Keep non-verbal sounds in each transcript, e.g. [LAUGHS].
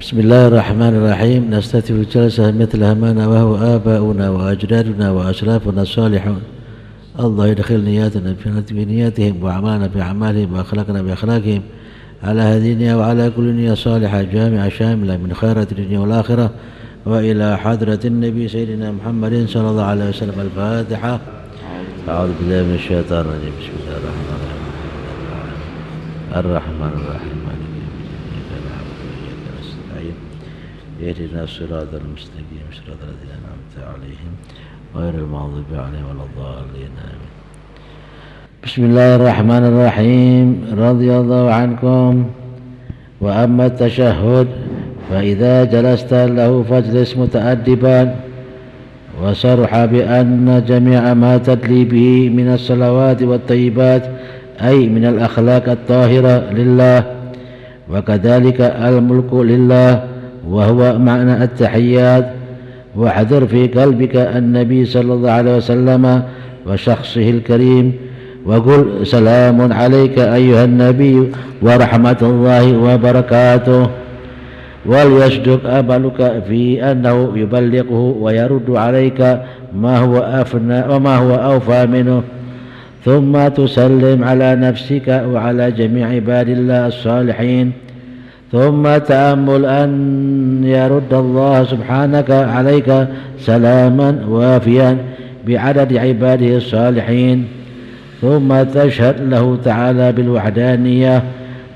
بسم الله الرحمن الرحيم. نستفتح الجلسة مثل ما نواه آباؤنا وأجدادنا وأسلافنا الصالحون. الله يدخل نياتنا في نياتهم وأعمالنا في أعمالهم وأخلاقنا بأخلاقهم على هذه النية وعلى كل نية صالحة جامعة شاملة من خيرات الدنيا والآخرة وإلى حضرة النبي سيدنا محمد صلى الله عليه وسلم الفاتحة. أعوذ بالله من الشيطان الرجيم. بسم الله الرحمن الرحيم. الرحمن الرحيم. اهدنا الصراط المستقيم صراط الذين أنعمت عليهم غير المغضوب عليهم ولا الضالين. آمين بسم الله الرحمن الرحيم. رضي الله عنكم. وأما التشهد فإذا جلست له فاجلس متأدبا وصرح بأن جميع ما تدلي به من الصلوات والطيبات أي من الأخلاق الطاهرة لله وكذلك الملك لله وهو معنى التحيات واحذر في قلبك النبي صلى الله عليه وسلم وشخصه الكريم وقل سلام عليك أيها النبي ورحمة الله وبركاته. وليصدق أبلك في أنه يبلغه ويرد عليك ما هو أفنى وما هو أوفى منه. ثم تسلم على نفسك وعلى جميع عباد الله الصالحين. ثم تأمل أن يرد الله سبحانك عليك سلاما وافيا بعدد عباده الصالحين. ثم تشهد له تعالى بالوحدانية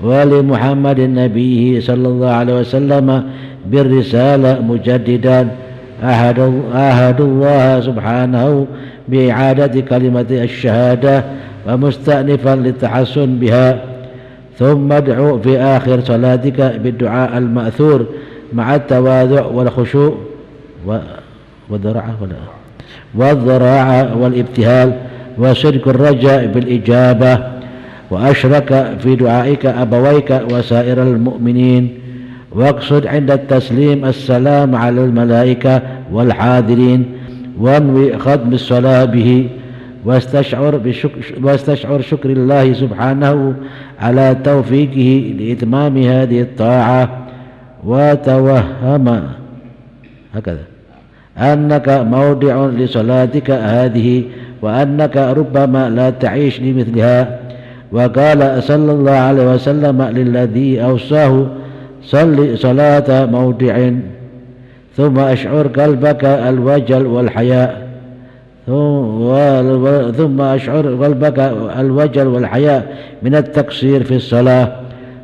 ولمحمد نبيه صلى الله عليه وسلم بالرسالة مجددا. أهد الله سبحانه بإعادة كلمة الشهادة ومستأنفا للتحسن بها. ثم ادعو في آخر صلاتك بالدعاء المأثور مع التواضع والخشوع والذراعة والذراعة والابتهال وصدق الرجاء بالإجابة. وأشرك في دعائك أبويك وسائر المؤمنين. واقصد عند التسليم السلام على الملائكة والحاضرين. وانوي ختم الصلاة به. واستشعر, بشكر واستشعر شكر الله سبحانه على توفيقه لإتمام هذه الطاعة. وتوهم هكذا. أنك موضع لصلاتك هذه وأنك ربما لا تعيش لمثلها. وقال صلى الله عليه وسلم للذي أوصاه صل صلاة موضع ثم أشعر قلبك الوجل والحياء. ثم أشعر قلبك الوجل والحياء من التقصير في الصلاة.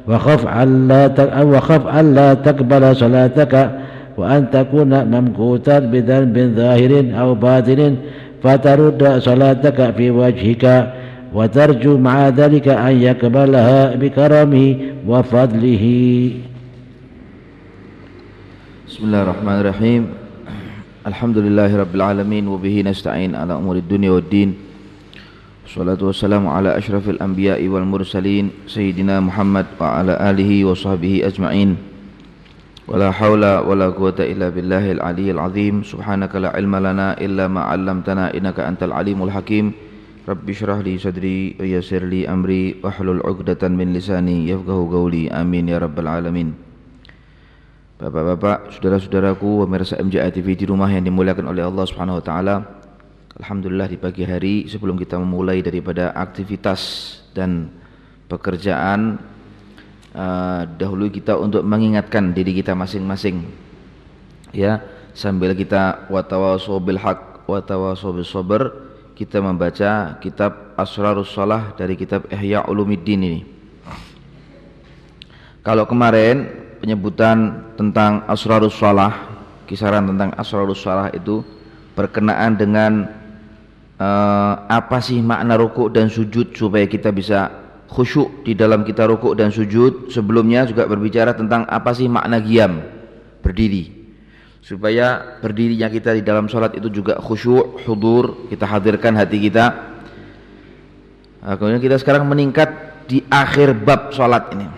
وخف ألا وخف ألا تقبل صلاتك وأن تكون ممقوتا بذنب ظاهر أو باطن فترد صلاتك في وجهك. وترجو مع ذلك أن يقبلها بكرمه وفضله. بسم الله الرحمن الرحيم. الحمد لله رب العالمين وبه نستعين على أمور الدنيا والدين والصلاة والسلام على أشرف الأنبياء والمرسلين سيدنا محمد وعلى آله وصحبه أجمعين ولا حول ولا قوة إلا بالله العلي العظيم سبحانك لا علم لنا إلا ما علمتنا إنك أنت العليم الحكيم رب اشرح لي صدري ويسر لي أمري واحلل عقدة من لساني يفقه قولي آمين يا رب العالمين Bapak-bapak, saudara-saudaraku, pemirsa MJA TV di rumah yang dimuliakan oleh Allah Subhanahu wa taala. Alhamdulillah di pagi hari sebelum kita memulai daripada aktivitas dan pekerjaan uh, dahulu kita untuk mengingatkan diri kita masing-masing ya sambil kita watawasau bil haq watawasau bis sabr kita membaca kitab Asrarus Salah dari kitab Ihya Ulumuddin ini kalau kemarin penyebutan tentang Asrarus Salah kisaran tentang Asrarus Salah itu berkenaan dengan uh, apa sih makna rukuk dan sujud supaya kita bisa khusyuk di dalam kita rukuk dan sujud. Sebelumnya juga berbicara tentang apa sih makna giam berdiri. Supaya berdirinya kita di dalam sholat itu juga khusyuk hudur kita hadirkan hati kita. Nah, kemudian kita sekarang meningkat di akhir bab sholat ini.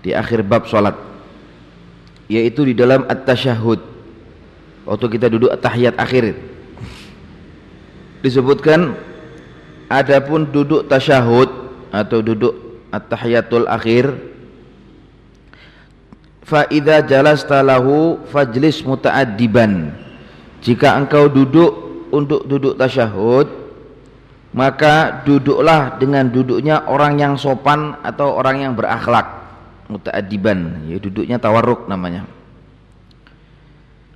Di akhir bab sholat yaitu di dalam at-tasyahud waktu kita duduk tahiyat akhir. Disebutkan adapun duduk tasyahud atau duduk at-tahiyatul akhir fa idza jalasta lahu fajlis muta'addiban. Jika engkau duduk untuk duduk tasyahud maka duduklah dengan duduknya orang yang sopan atau orang yang berakhlak muta'addiban ya duduknya tawarruk namanya.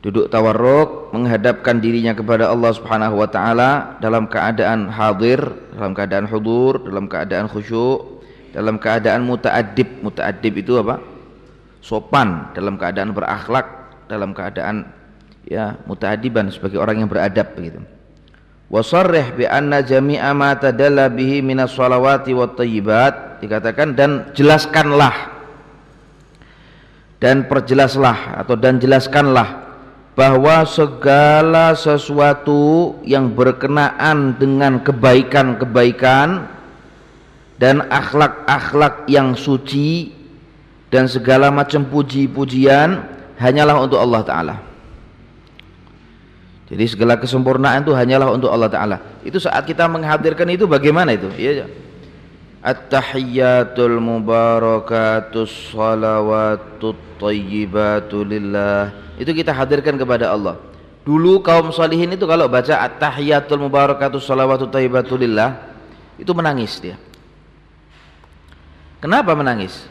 Duduk tawarruk menghadapkan dirinya kepada Allah Subhanahu wa taala dalam keadaan hadir dalam keadaan hudur dalam keadaan khusyuk dalam keadaan muta'addib. Muta'addib itu apa? Sopan dalam keadaan berakhlak dalam keadaan ya muta'addiban sebagai orang yang beradab begitu. Wasarrih bi anna jami'a ma tadalla bihi minas shalawati wat thayyibat dikatakan dan jelaskanlah dan perjelaslah atau dan jelaskanlah bahwa segala sesuatu yang berkenaan dengan kebaikan-kebaikan dan akhlak-akhlak yang suci dan segala macam puji-pujian hanyalah untuk Allah Ta'ala. Jadi segala kesempurnaan itu hanyalah untuk Allah Ta'ala. Itu saat kita menghadirkan itu bagaimana itu? Ya At-tahiyyatul mubarakatus salawatut tayyibatu lillah. Itu kita hadirkan kepada Allah. Dulu kaum salihin itu kalau baca at-tahiyatul mubarakatus salawatu tayyibatulillah itu menangis dia. Kenapa menangis?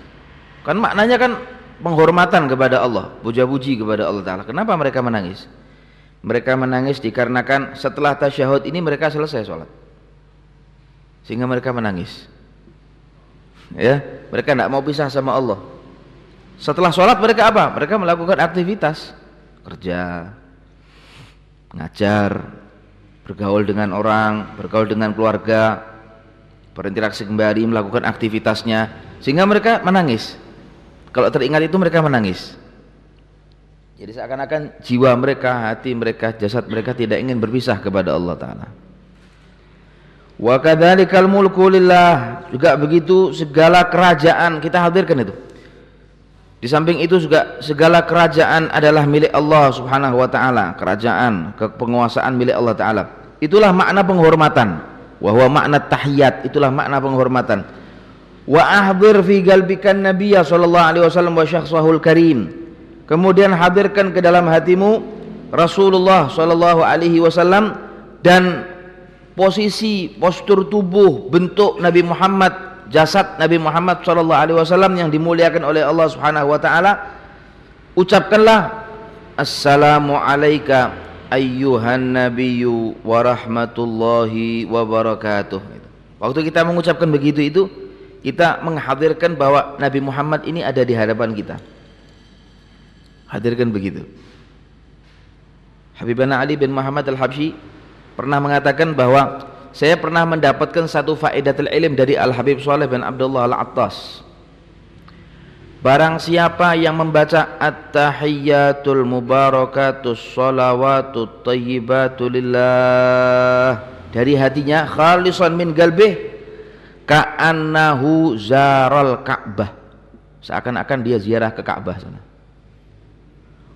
Kan maknanya kan penghormatan kepada Allah puja-puji kepada Allah Ta'ala. Kenapa mereka menangis? Mereka menangis dikarenakan setelah tasyahud ini mereka selesai sholat. Sehingga mereka menangis ya mereka tidak mau pisah sama Allah setelah sholat mereka apa? Mereka melakukan aktivitas kerja, ngajar, bergaul dengan orang, bergaul dengan keluarga, berinteraksi kembali, melakukan aktivitasnya, sehingga mereka menangis. Kalau teringat itu mereka menangis. Jadi seakan-akan jiwa mereka, hati mereka, jasad mereka tidak ingin berpisah kepada Allah Taala. Wa kadzalikal mulku lillah. Juga begitu segala kerajaan kita hadirkan itu. Di samping itu juga segala kerajaan adalah milik Allah Subhanahu wa taala, kerajaan, kepenguasaan milik Allah taala. Itulah makna penghormatan. Wa huwa makna tahiyat, itulah makna penghormatan. Wa ahdir fi galbikan nabiyya sallallahu alaihi wasallam wa syakhsahul karim. Kemudian hadirkan ke dalam hatimu Rasulullah sallallahu alaihi wasallam dan posisi postur tubuh bentuk Nabi Muhammad jasad Nabi Muhammad sallallahu alaihi wasallam yang dimuliakan oleh Allah Subhanahu wa taala ucapkanlah assalamu alayka ayyuhan nabiyyu wa rahmatullahi wa barakatuh. Waktu kita mengucapkan begitu itu kita menghadirkan bahwa Nabi Muhammad ini ada di hadapan kita. Hadirkan begitu. Habibana Ali bin Muhammad Al-Habsyi pernah mengatakan bahwa saya pernah mendapatkan satu faedatul ilm dari Al Habib Saleh bin Abdullah Al Attas. Barang siapa yang membaca At-tahiyyatul mubarakatus salawatut tayyibatu lillah dari hatinya khalisan min galbih ka'annahu zaral Ka'bah. Seakan-akan dia ziarah ke Ka'bah sana.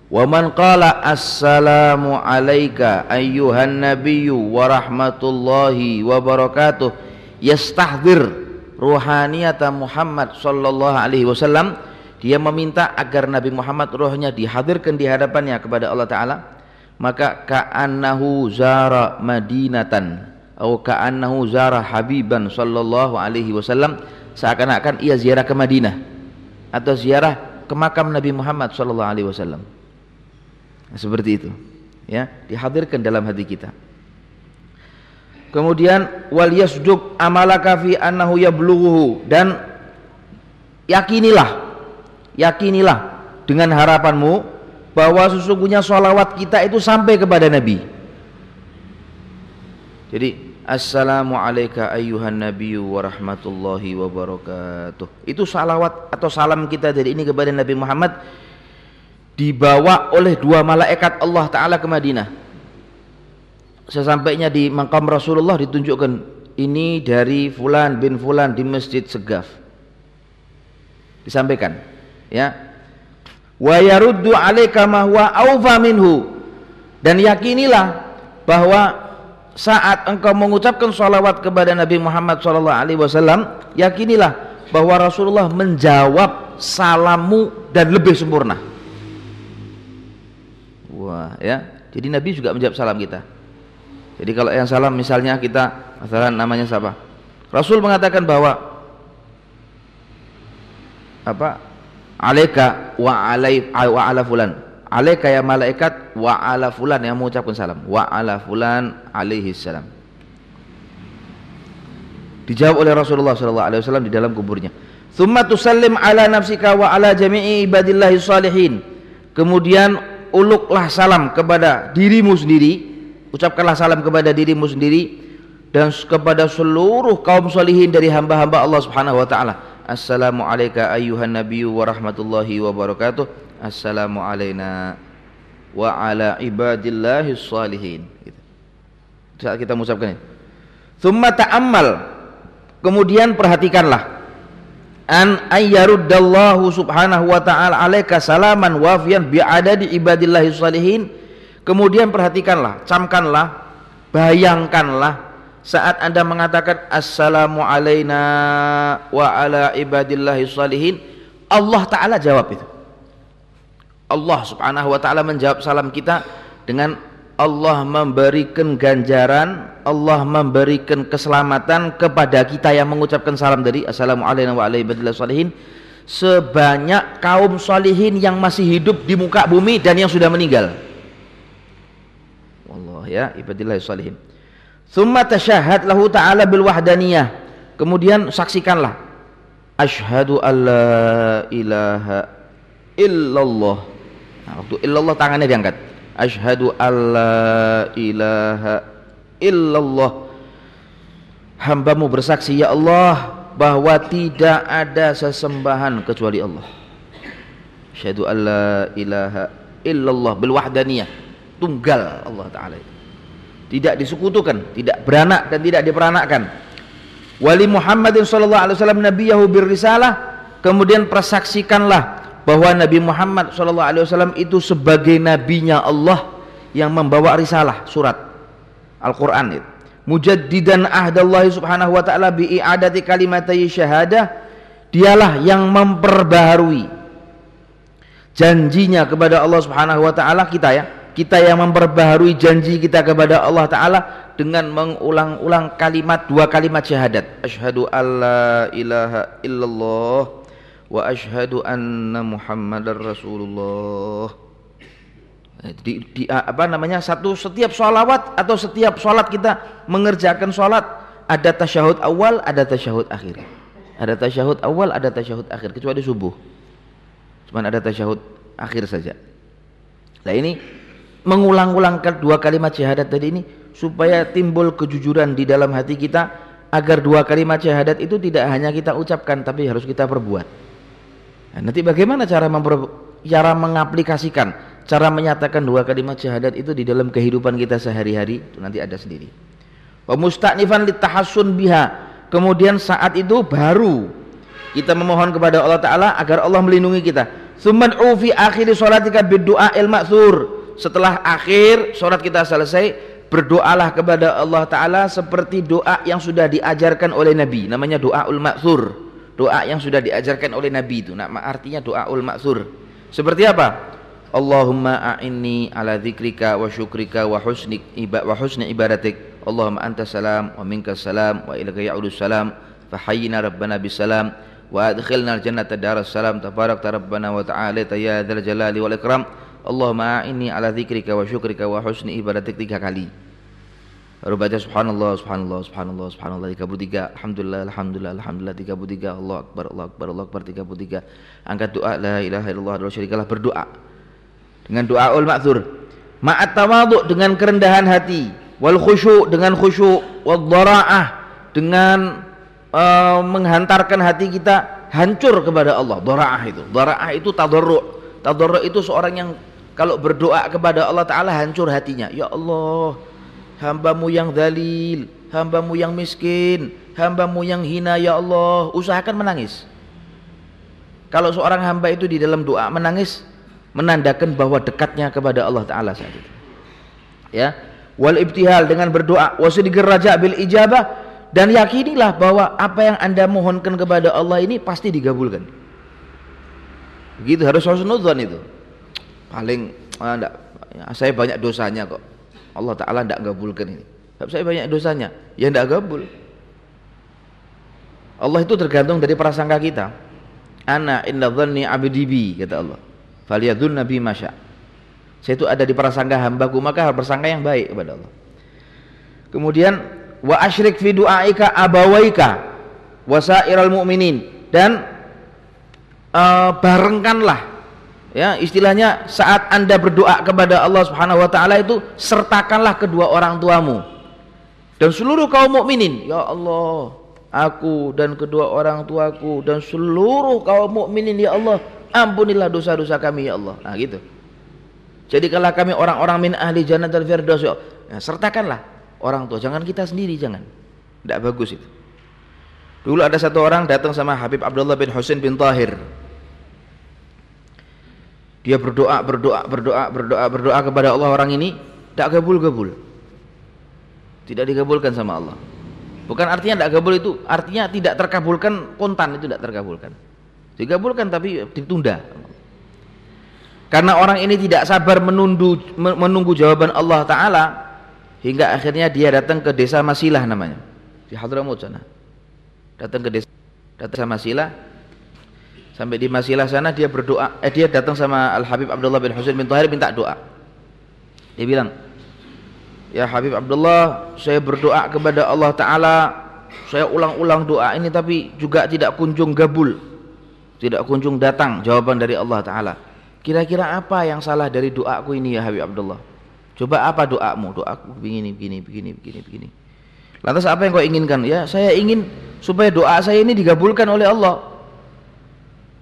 Wa man qala assalamu alayka ayyuhan nabiyyu wa rahmatullahi wa barakatuh. Yastahdir ruhaniyata Muhammad sallallahu alaihi wasallam. Dia meminta agar Nabi Muhammad rohnya dihadirkan di hadapannya kepada Allah taala. Maka ka'annahu zara madinatan atau ka'annahu zara habiban sallallahu alaihi wasallam. Seakan-akan ia ziarah ke Madinah atau ziarah ke makam Nabi Muhammad sallallahu alaihi wasallam seperti itu. Ya, dihadirkan dalam hati kita. Kemudian wal yasduq amalaka fi annahu yablughuhu dan yakinilah yakinilah dengan harapanmu bahwa sesungguhnya sholawat kita itu sampai kepada Nabi. Jadi Assalamu alayka ayyuhan nabiyyu wa rahmatullahi wa barakatuh. Itu salawat atau salam kita dari ini kepada Nabi Muhammad dibawa oleh dua malaikat Allah Ta'ala ke Madinah. Sesampainya di makam Rasulullah ditunjukkan ini dari Fulan bin Fulan di Masjid Segaf. Disampaikan ya. Wa yaruddu alaika ma huwa awfa minhu. Dan yakinilah bahwa saat engkau mengucapkan salawat kepada Nabi Muhammad sallallahu alaihi wasallam yakinilah bahwa Rasulullah menjawab salammu dan lebih sempurna wah ya. Jadi Nabi juga menjawab salam kita. Jadi kalau yang salam misalnya kita masalah namanya siapa? Rasul mengatakan bahwa apa? Alaika wa alai wa ala fulan. Alaika ya malaikat wa ala fulan yang mengucapkan salam. Wa ala fulan alaihi salam. Dijawab oleh Rasulullah sallallahu alaihi wasallam di dalam kuburnya. Thumma tusallim ala nafsika wa ala jami'i ibadillahi salihin. Kemudian uluklah salam kepada dirimu sendiri ucapkanlah salam kepada dirimu sendiri dan kepada seluruh kaum salihin dari hamba-hamba Allah Subhanahu wa taala. Assalamu alayka ayyuhan nabiyyu wa rahmatullahi wa barakatuh. Assalamu alayna wa ala ibadillahi salihin. Gitu. saat kita mengucapkan ini Thumma ta'ammal. Kemudian perhatikanlah an ayyaruddallahu subhanahu wa ta'ala alaika salaman wafian bi'adadi ibadillahi salihin. Kemudian perhatikanlah camkanlah bayangkanlah saat anda mengatakan assalamu alayna wa ala ibadillahi salihin. Allah Ta'ala jawab itu. Allah subhanahu wa ta'ala menjawab salam kita dengan Allah memberikan ganjaran, Allah memberikan keselamatan kepada kita yang mengucapkan salam dari Assalamualaikum warahmatullahi wabarakatuh sebanyak kaum salihin yang masih hidup di muka bumi dan yang sudah meninggal. Allah ya ibadillah salihin. Thumma tashahhad lahu ta'ala bil wahdaniyah. Kemudian saksikanlah asyhadu alla ilaha illallah. Nah, waktu illallah tangannya diangkat Ashhadu alla ilaha illallah. Hambamu bersaksi ya Allah bahwa tidak ada sesembahan kecuali Allah. Ashhadu alla ilaha illallah bilwahdaniyah tunggal Allah taala tidak disekutukan tidak beranak dan tidak diperanakkan. Wali Muhammadin sallallahu alaihi wasallam nabiyahu birrisalah. Kemudian persaksikanlah bahwa Nabi Muhammad SAW itu sebagai nabinya Allah yang membawa risalah surat Al-Quran itu. Mujaddidan ahdallahi subhanahu wa ta'ala bi'i'adati kalimatai syahadah. Dialah yang memperbaharui janjinya kepada Allah subhanahu wa ta'ala kita ya. Kita yang memperbaharui janji kita kepada Allah ta'ala dengan mengulang-ulang kalimat dua kalimat syahadat. Asyhadu alla ilaha illallah wa ashhadu anna muhammadar rasulullah di, di apa namanya satu setiap sholawat atau setiap sholat kita mengerjakan sholat ada tasyahud awal ada tasyahud akhir. Ada tasyahud awal ada tasyahud akhir kecuali subuh. Cuman ada tasyahud akhir saja. Nah ini mengulang-ulang dua kalimat syahadat tadi ini supaya timbul kejujuran di dalam hati kita agar dua kalimat syahadat itu tidak hanya kita ucapkan tapi harus kita perbuat. Nah, nanti bagaimana cara memper, cara mengaplikasikan, cara menyatakan dua kalimat syahadat itu di dalam kehidupan kita sehari-hari itu nanti ada sendiri. Wa musta'nifan litahassun biha. Kemudian saat itu baru kita memohon kepada Allah taala agar Allah melindungi kita. Tsumman fi akhiri salatika biddu'a il ma'thur. Setelah akhir salat kita selesai, berdoalah kepada Allah taala seperti doa yang sudah diajarkan oleh Nabi, namanya doaul ma'thur doa yang sudah diajarkan oleh Nabi itu nah artinya doa ul maksur seperti apa Allahumma a'inni ala dzikrika wa syukrika wa husni iba wa husni ibadatik Allahumma anta salam wa minka salam wa ilaika ya'udu salam fahayyina rabbana bisalam wa adkhilna al-jannata daras salam tabarak rabbana wa ta'ala ya dzal jalali wal ikram Allahumma a'inni ala dzikrika wa syukrika wa husni ibadatik tiga kali Baru baca subhanallah, subhanallah, subhanallah, subhanallah 33. Alhamdulillah, alhamdulillah, alhamdulillah 33. Allah akbar, Allah akbar, Allah akbar 33. Angkat doa la ilaha illallah wa syarikalah berdoa. Dengan doa ul ma'dzur. Ma'at tawadhu dengan kerendahan hati, wal khusyuk dengan khusyuk, wal dhara'ah dengan uh, menghantarkan hati kita hancur kepada Allah. Dhara'ah itu. Dhara'ah itu tadarru'. Tadarru' itu seorang yang kalau berdoa kepada Allah taala hancur hatinya. Ya Allah, hambamu yang dalil, hambamu yang miskin, hambamu yang hina ya Allah, usahakan menangis. Kalau seorang hamba itu di dalam doa menangis, menandakan bahwa dekatnya kepada Allah Ta'ala saat itu. Ya, wal ibtihal dengan berdoa, wasidigir raja bil ijabah, dan yakinilah bahwa apa yang anda mohonkan kepada Allah ini pasti digabulkan. Begitu harus husnudzon itu. Paling ah, enggak, ya, saya banyak dosanya kok. Allah Taala enggak gabulkan ini. Sebab saya banyak dosanya, ya enggak gabul. Allah itu tergantung dari prasangka kita. Ana inna dhanni abdi bi kata Allah. Faliyadzun nabi masya. Saya itu ada di prasangka hambaku maka bersangka yang baik kepada Allah. Kemudian wa asyrik fi du'aika abawaika wasairal mu'minin dan uh, barengkanlah ya istilahnya saat Anda berdoa kepada Allah Subhanahu wa taala itu sertakanlah kedua orang tuamu dan seluruh kaum mukminin ya Allah aku dan kedua orang tuaku dan seluruh kaum mukminin ya Allah ampunilah dosa-dosa kami ya Allah. Nah gitu. Jadi kalau kami orang-orang min ahli jannatul firdaus ya nah, sertakanlah orang tua. Jangan kita sendiri jangan. Tidak bagus itu. Dulu ada satu orang datang sama Habib Abdullah bin Husain bin Tahir. Dia berdoa, berdoa, berdoa, berdoa, berdoa kepada Allah orang ini. Tak kabul-kabul. Tidak dikabulkan sama Allah. Bukan artinya tidak kabul itu, artinya tidak terkabulkan kontan itu tidak terkabulkan. Dikabulkan tapi ditunda. Karena orang ini tidak sabar menundu, menunggu jawaban Allah Taala hingga akhirnya dia datang ke desa Masilah namanya di Hadramut sana. Datang ke desa, datang Masilah, Sampai di Masilah sana dia berdoa, eh dia datang sama Al Habib Abdullah bin Husain bin Tahir minta doa. Dia bilang, "Ya Habib Abdullah, saya berdoa kepada Allah taala, saya ulang-ulang doa ini tapi juga tidak kunjung gabul. Tidak kunjung datang jawaban dari Allah taala. Kira-kira apa yang salah dari doaku ini ya Habib Abdullah? Coba apa doamu? Doaku begini, begini, begini, begini, begini. Lantas apa yang kau inginkan? Ya, saya ingin supaya doa saya ini digabulkan oleh Allah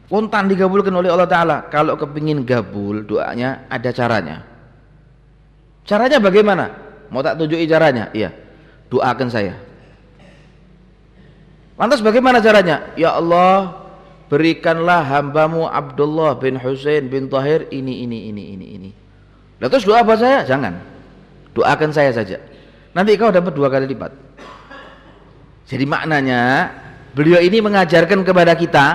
spontan digabulkan oleh Allah Ta'ala kalau kepingin gabul doanya ada caranya caranya bagaimana mau tak tunjuki caranya iya doakan saya lantas bagaimana caranya ya Allah berikanlah hambamu Abdullah bin Husain bin Tahir ini ini ini ini ini. Lalu terus doa buat saya? Jangan. Doakan saya saja. Nanti kau dapat dua kali lipat. Jadi maknanya beliau ini mengajarkan kepada kita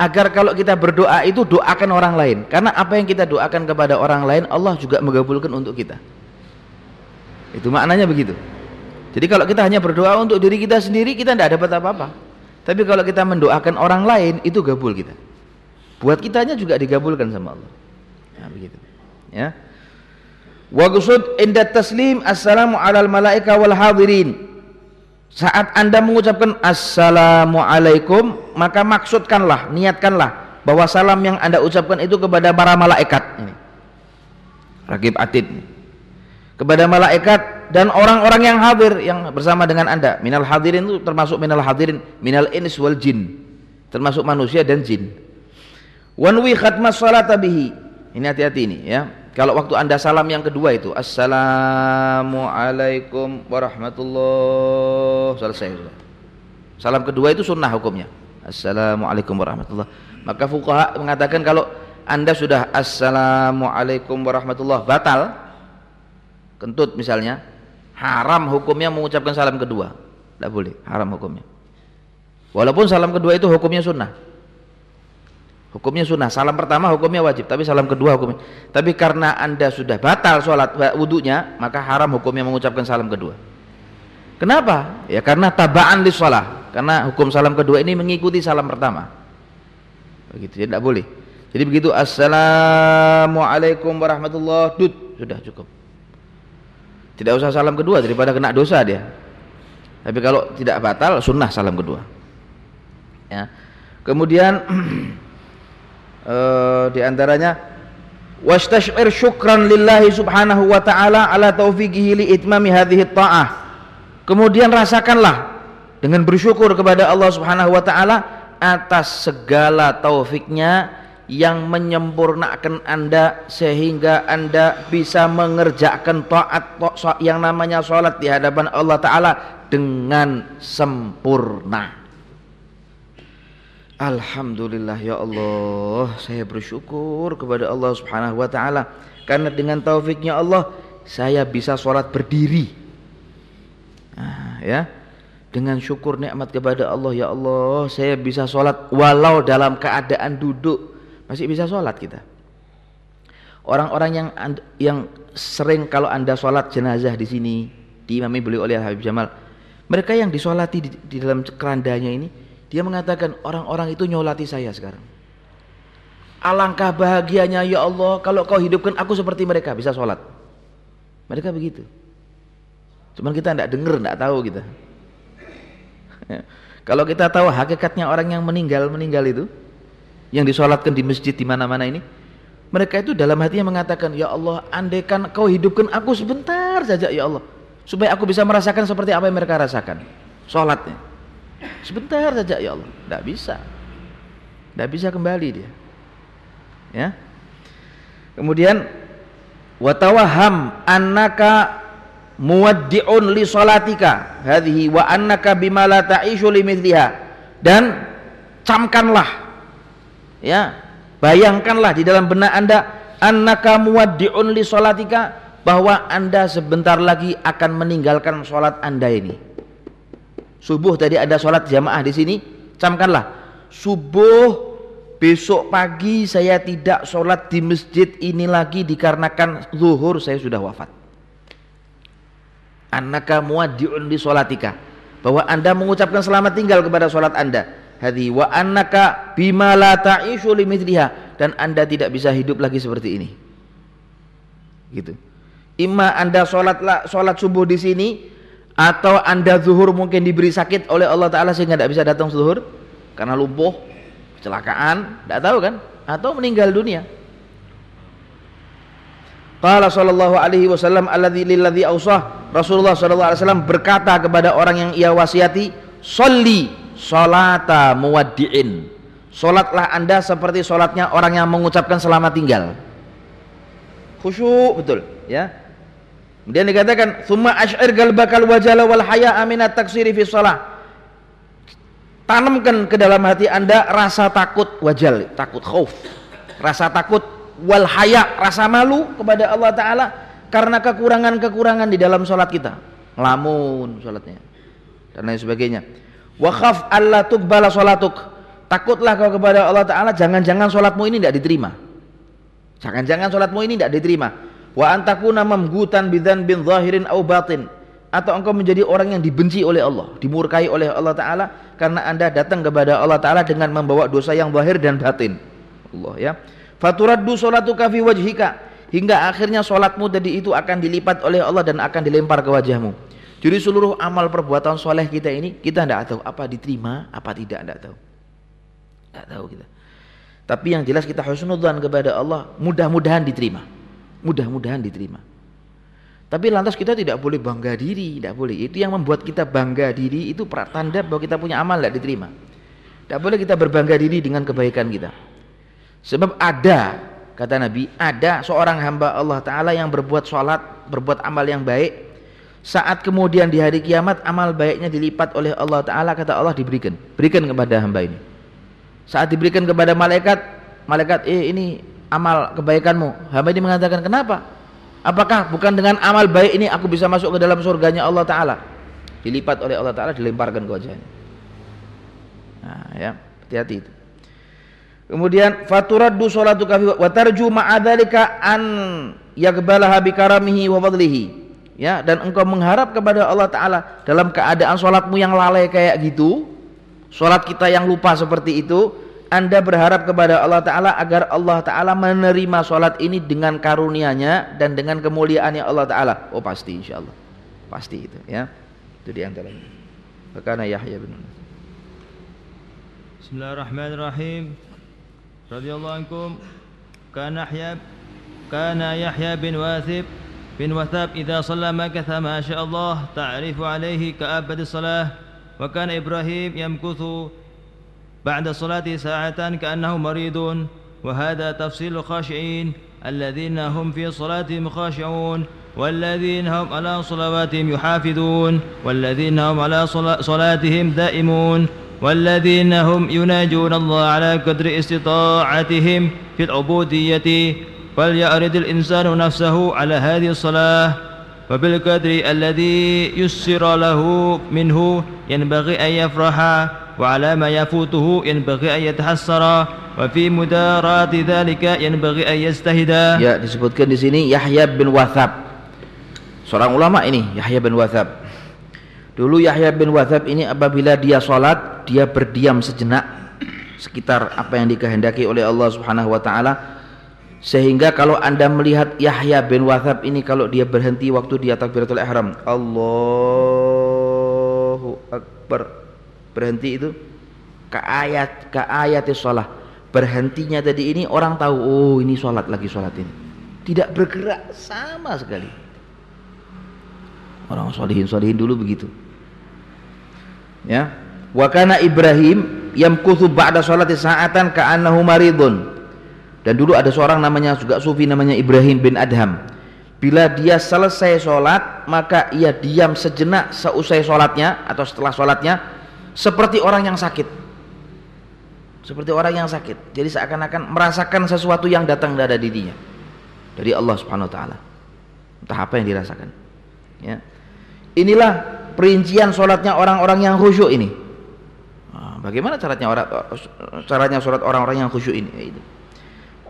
agar kalau kita berdoa itu doakan orang lain. Karena apa yang kita doakan kepada orang lain Allah juga mengabulkan untuk kita. Itu maknanya begitu. Jadi kalau kita hanya berdoa untuk diri kita sendiri kita tidak dapat apa-apa tapi kalau kita mendoakan orang lain itu gabul kita. Buat kitanya juga digabulkan sama Allah. Nah, begitu. Ya. Wa inda taslim assalamu alal malaika wal hadirin. Saat anda mengucapkan Assalamualaikum Maka maksudkanlah, niatkanlah Bahwa salam yang anda ucapkan itu kepada para malaikat. Ini. Ragib atid. Kepada malaikat dan orang-orang yang hadir Yang bersama dengan anda. Minal hadirin itu termasuk minal hadirin. Minal ins wal jin. Termasuk manusia dan jin. Wanwi khatmas salatabihi Ini hati-hati ini ya. Kalau waktu anda salam yang kedua itu Assalamualaikum warahmatullah. Selesai. Sudah Salam kedua itu sunnah hukumnya. Assalamualaikum warahmatullah. Maka fukaha mengatakan kalau anda sudah Assalamualaikum warahmatullah Batal Kentut misalnya Haram hukumnya mengucapkan salam kedua Tidak boleh, haram hukumnya Walaupun salam kedua itu hukumnya sunnah Hukumnya sunnah. Salam pertama hukumnya wajib, tapi salam kedua hukumnya. Tapi karena anda sudah batal sholat wudhunya, maka haram hukumnya mengucapkan salam kedua. Kenapa? Ya karena tabaan di sholat. Karena hukum salam kedua ini mengikuti salam pertama. Begitu, ya tidak boleh. Jadi begitu Assalamualaikum warahmatullahi wabarakatuh. Sudah cukup. Tidak usah salam kedua daripada kena dosa dia. Tapi kalau tidak batal sunnah salam kedua. Ya. Kemudian uh, [CLEARS THROAT] di antaranya syukran lillahi subhanahu wa ta'ala ala taufiqihi li itmami hadhihi ta'ah kemudian rasakanlah dengan bersyukur kepada Allah subhanahu wa ta'ala atas segala taufiknya yang menyempurnakan anda sehingga anda bisa mengerjakan taat yang namanya sholat di hadapan Allah Ta'ala dengan sempurna. Alhamdulillah ya Allah saya bersyukur kepada Allah subhanahu wa ta'ala karena dengan taufiknya Allah saya bisa sholat berdiri. Nah, ya. Dengan syukur nikmat kepada Allah ya Allah saya bisa sholat walau dalam keadaan duduk Masih bisa sholat kita. Orang-orang yang yang sering kalau anda sholat jenazah di sini diimami beliau oleh Habib Jamal, mereka yang disolati di, di dalam kerandanya ini, dia mengatakan orang-orang itu nyolati saya sekarang. Alangkah bahagianya ya Allah kalau kau hidupkan aku seperti mereka bisa sholat. Mereka begitu. Cuman kita tidak dengar, tidak tahu kita. [LAUGHS] kalau kita tahu hakikatnya orang yang meninggal meninggal itu, yang disolatkan di masjid di mana-mana ini, mereka itu dalam hatinya mengatakan, Ya Allah, andaikan kau hidupkan aku sebentar saja, Ya Allah. Supaya aku bisa merasakan seperti apa yang mereka rasakan. Sholatnya. Sebentar saja, Ya Allah. Tidak bisa. Tidak bisa kembali dia. Ya. Kemudian, watawaham annaka muwaddi'un li salatika hadhihi wa annaka bima la ta'ishu limithliha dan camkanlah ya Bayangkanlah di dalam benak Anda annaka muwaddi'un li salatika bahwa Anda sebentar lagi akan meninggalkan salat Anda ini. Subuh tadi ada salat jamaah di sini, camkanlah. Subuh besok pagi saya tidak sholat di masjid ini lagi dikarenakan zuhur saya sudah wafat. Annaka muwaddi'un li salatika bahwa Anda mengucapkan selamat tinggal kepada salat Anda hadhi wa annaka bima la ta'ishu limithliha dan Anda tidak bisa hidup lagi seperti ini. Gitu. Ima Anda sholat sholat subuh di sini atau Anda zuhur mungkin diberi sakit oleh Allah taala sehingga tidak bisa datang zuhur karena lumpuh, kecelakaan, tidak tahu kan? Atau meninggal dunia. Qala sallallahu alaihi wasallam alladzi lilladzi ausah Rasulullah sallallahu alaihi wasallam berkata kepada orang yang ia wasiati, "Shalli Salata muwaddi'in. Solatlah anda seperti solatnya orang yang mengucapkan selamat tinggal. Khusyuk betul ya. Kemudian dikatakan Thumma ash'ir galbakal wajala wal haya aminat taksiri fi salah Tanamkan ke dalam hati anda rasa takut wajal Takut khauf. Rasa takut wal haya Rasa malu kepada Allah Ta'ala Karena kekurangan-kekurangan di dalam solat kita. Lamun solatnya Dan lain sebagainya Wakhaf Allah tuqbala sholatuk. Takutlah kau kepada Allah Ta'ala jangan-jangan sholatmu ini tidak diterima. Jangan-jangan sholatmu ini tidak diterima. Wa antakuna mamgutan bidan bin zahirin au batin. Atau engkau menjadi orang yang dibenci oleh Allah, dimurkai oleh Allah Ta'ala karena anda datang kepada Allah Ta'ala dengan membawa dosa yang zahir dan batin. Allah ya. Faturaddu sholatuka fi wajhika. Hingga akhirnya sholatmu tadi itu akan dilipat oleh Allah dan akan dilempar ke wajahmu. Jadi seluruh amal perbuatan soleh kita ini kita tidak tahu apa diterima, apa tidak, tidak tahu. Tidak tahu kita. Tapi yang jelas kita husnudzan kepada Allah, mudah-mudahan diterima. Mudah-mudahan diterima. Tapi lantas kita tidak boleh bangga diri, tidak boleh. Itu yang membuat kita bangga diri itu tanda bahwa kita punya amal tidak diterima. Tidak boleh kita berbangga diri dengan kebaikan kita. Sebab ada, kata Nabi, ada seorang hamba Allah Ta'ala yang berbuat sholat, berbuat amal yang baik, saat kemudian di hari kiamat amal baiknya dilipat oleh Allah Ta'ala kata Allah diberikan. Berikan kepada hamba ini. Saat diberikan kepada malaikat malaikat eh ini amal kebaikanmu. Hamba ini mengatakan kenapa? Apakah bukan dengan amal baik ini aku bisa masuk ke dalam surganya Allah Ta'ala? Dilipat oleh Allah Ta'ala dilemparkan ke wajahnya. Nah ya hati-hati itu. Kemudian faturaddu sholatuka wa tarju ma'adhalika an yakbalaha bikaramihi wa fadlihi ya dan engkau mengharap kepada Allah Taala dalam keadaan sholatmu yang lalai kayak gitu sholat kita yang lupa seperti itu anda berharap kepada Allah Ta'ala agar Allah Ta'ala menerima sholat ini dengan karunia-Nya dan dengan kemuliaannya Allah Ta'ala. Oh pasti insya Allah. Pasti itu ya. Itu di antaranya. Bakana Yahya bin Bismillahirrahmanirrahim. Radiyallahu ankum. Kana Yahya kana Yahya bin Wathib بن وثاب إذا صلى مكث ما شاء الله تعرف عليه كأبد الصلاة وكان إبراهيم يمكث بعد الصلاة ساعة كأنه مريض وهذا تفصيل الخاشعين الذين هم في صلاتهم خاشعون والذين هم على صلواتهم يحافظون والذين هم على صلاتهم دائمون والذين هم يناجون الله على قدر استطاعتهم في العبودية فليعرض الإنسان نفسه على هذه الصلاة وبالقدر الذي يسر له منه ينبغي أن يفرح وعلى ما يفوته ينبغي أن يتحسر وفي مداراة ذلك ينبغي أن يجتهد Ya, disebutkan di sini Yahya bin Wathab. Seorang ulama ini, Yahya bin Wathab. Dulu Yahya bin Wathab ini apabila dia sholat, dia berdiam sejenak sekitar apa yang dikehendaki oleh Allah Subhanahu wa taala sehingga kalau anda melihat Yahya bin Wathab ini kalau dia berhenti waktu dia takbiratul ihram. Allahu Akbar. Berhenti itu? Ke ayat ke ayat sholat berhentinya tadi ini orang tahu oh ini sholat lagi sholat ini. Tidak bergerak sama sekali. Orang sholihin sholihin dulu begitu. Ya. Wakana Ibrahim yamkuthu ba'da sholati sa'atan ka'annahu maridun dan dulu ada seorang namanya juga sufi namanya Ibrahim bin Adham. Bila dia selesai sholat, maka ia diam sejenak seusai sholatnya atau setelah sholatnya, seperti orang yang sakit. Seperti orang yang sakit. Jadi seakan-akan merasakan sesuatu yang datang dari dirinya. Dari Allah Subhanahu wa taala. Entah apa yang dirasakan. Ya. Inilah perincian sholatnya orang-orang yang khusyuk ini. Nah, bagaimana caranya orang caranya sholat orang-orang yang khusyuk ini? Ya, itu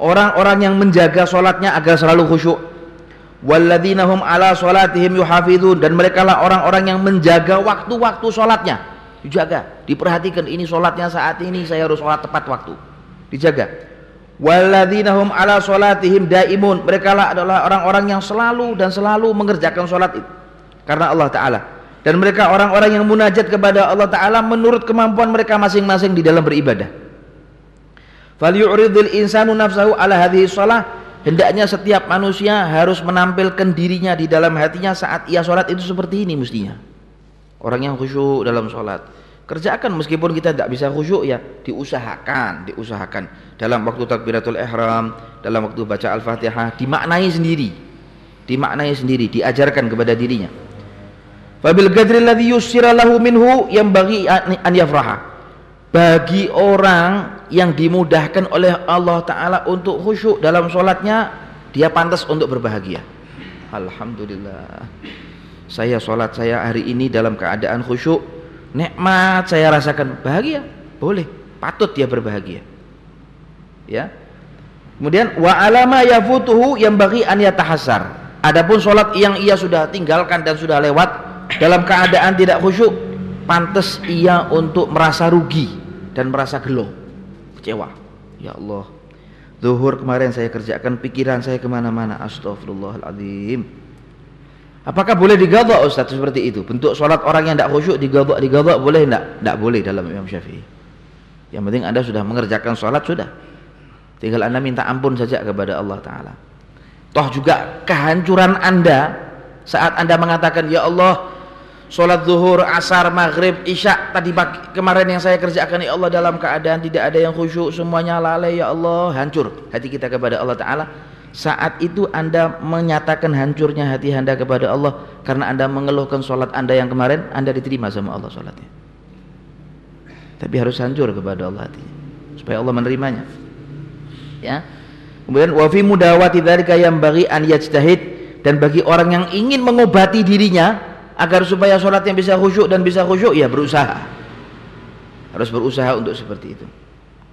orang-orang yang menjaga solatnya agar selalu khusyuk. Walladzina hum ala salatihim yuhafizun dan mereka lah orang-orang yang menjaga waktu-waktu solatnya. Dijaga. Diperhatikan ini solatnya saat ini saya harus solat tepat waktu. Dijaga. Walladzina hum ala salatihim daimun. Mereka lah adalah orang-orang yang selalu dan selalu mengerjakan solat itu. Karena Allah Ta'ala. Dan mereka orang-orang yang munajat kepada Allah Ta'ala menurut kemampuan mereka masing-masing di dalam beribadah Falyu'ridil insanu nafsahu ala hadhihi shalah. Hendaknya setiap manusia harus menampilkan dirinya di dalam hatinya saat ia sholat itu seperti ini mestinya. Orang yang khusyuk dalam sholat. Kerjakan meskipun kita tidak bisa khusyuk ya diusahakan, diusahakan dalam waktu takbiratul ihram, dalam waktu baca al-fatihah dimaknai sendiri, dimaknai sendiri, diajarkan kepada dirinya. Fabil gadri alladhi yussira lahu minhu yang bagi an yafraha. Bagi orang yang dimudahkan oleh Allah Ta'ala untuk khusyuk dalam sholatnya dia pantas untuk berbahagia. Alhamdulillah. Saya sholat saya hari ini dalam keadaan khusyuk. Nikmat saya rasakan. Bahagia? Boleh. Patut dia berbahagia. Ya. Kemudian wa alama yafutuhu yang bagi an yatahasar. Adapun sholat yang ia sudah tinggalkan dan sudah lewat dalam keadaan tidak khusyuk pantas ia untuk merasa rugi dan merasa gelo kecewa. Ya Allah zuhur kemarin saya kerjakan pikiran saya ke mana-mana. Astagfirullahaladzim apakah boleh digadok Ustaz seperti itu? Bentuk sholat orang yang tidak khusyuk digadok digadok boleh tidak tidak boleh dalam Imam Syafi'i. Yang penting anda sudah mengerjakan sholat sudah. Tinggal anda minta ampun saja kepada Allah Ta'ala. Toh juga kehancuran anda saat anda mengatakan ya Allah Sholat zuhur, asar, maghrib, isya tadi pagi, kemarin yang saya kerjakan ya Allah dalam keadaan tidak ada yang khusyuk semuanya lalai ya Allah hancur hati kita kepada Allah Ta'ala. Saat itu anda menyatakan hancurnya hati anda kepada Allah karena anda mengeluhkan sholat anda yang kemarin anda diterima sama Allah sholatnya. Tapi harus hancur kepada Allah hati supaya Allah menerimanya. Ya. Kemudian wafi mudawati dzalika yang bagi an yajtahid dan bagi orang yang ingin mengobati dirinya agar supaya sholatnya bisa khusyuk dan bisa khusyuk ya berusaha harus berusaha untuk seperti itu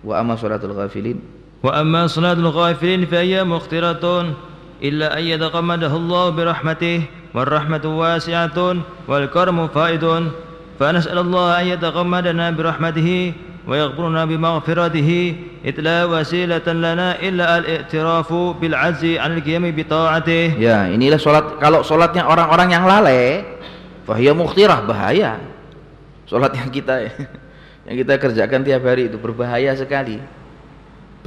wa amma sholatul ghafilin wa amma sholatul ghafilin fa hiya mukhtiratun illa an yataqammadahu Allah bi rahmatih wal rahmatu wasi'atun wal karmu faidun fa nas'al Allah an yataqammadana bi rahmatihi ويغفرنا بمغفرته إذ لا وسيلة لنا إلا الاعتراف بالعجز عن القيام بطاعته ya inilah sholat kalau sholatnya orang-orang yang lalai Fahiyah mukhtirah bahaya. Sholat yang kita yang kita kerjakan tiap hari itu berbahaya sekali.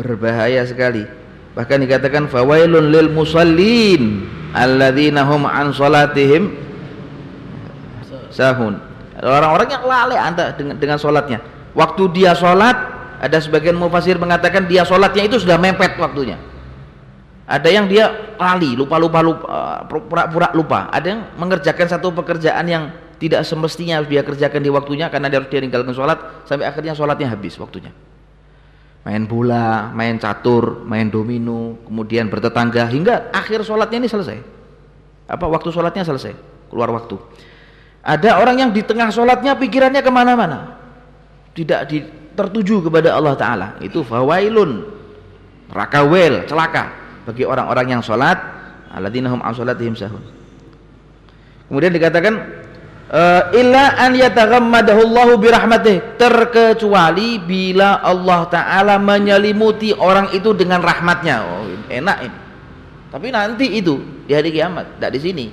Berbahaya sekali. Bahkan dikatakan fawailun lil musallin alladzina hum an salatihim sahun. Orang-orang yang lalai anda dengan dengan sholatnya. Waktu dia sholat, ada sebagian mufasir mengatakan dia sholatnya itu sudah mepet waktunya ada yang dia lali lupa lupa lupa eh, pura-pura lupa. Ada yang mengerjakan satu pekerjaan yang tidak semestinya harus dia kerjakan di waktunya karena dia harus dia tinggalkan sholat sampai akhirnya sholatnya habis waktunya. Main bola, main catur, main domino kemudian bertetangga hingga akhir sholatnya ini selesai. Apa waktu sholatnya selesai? Keluar waktu. Ada orang yang di tengah sholatnya pikirannya ke mana-mana. Tidak tertuju kepada Allah taala. Itu fawailun neraka wel celaka bagi orang-orang yang salat alladzina hum an salatihim sahun. Kemudian dikatakan uh, illa an yataghammadahu Allahu birahmatih terkecuali bila Allah taala menyelimuti orang itu dengan rahmatnya. Oh enak ini. Tapi nanti itu di hari kiamat tidak di sini.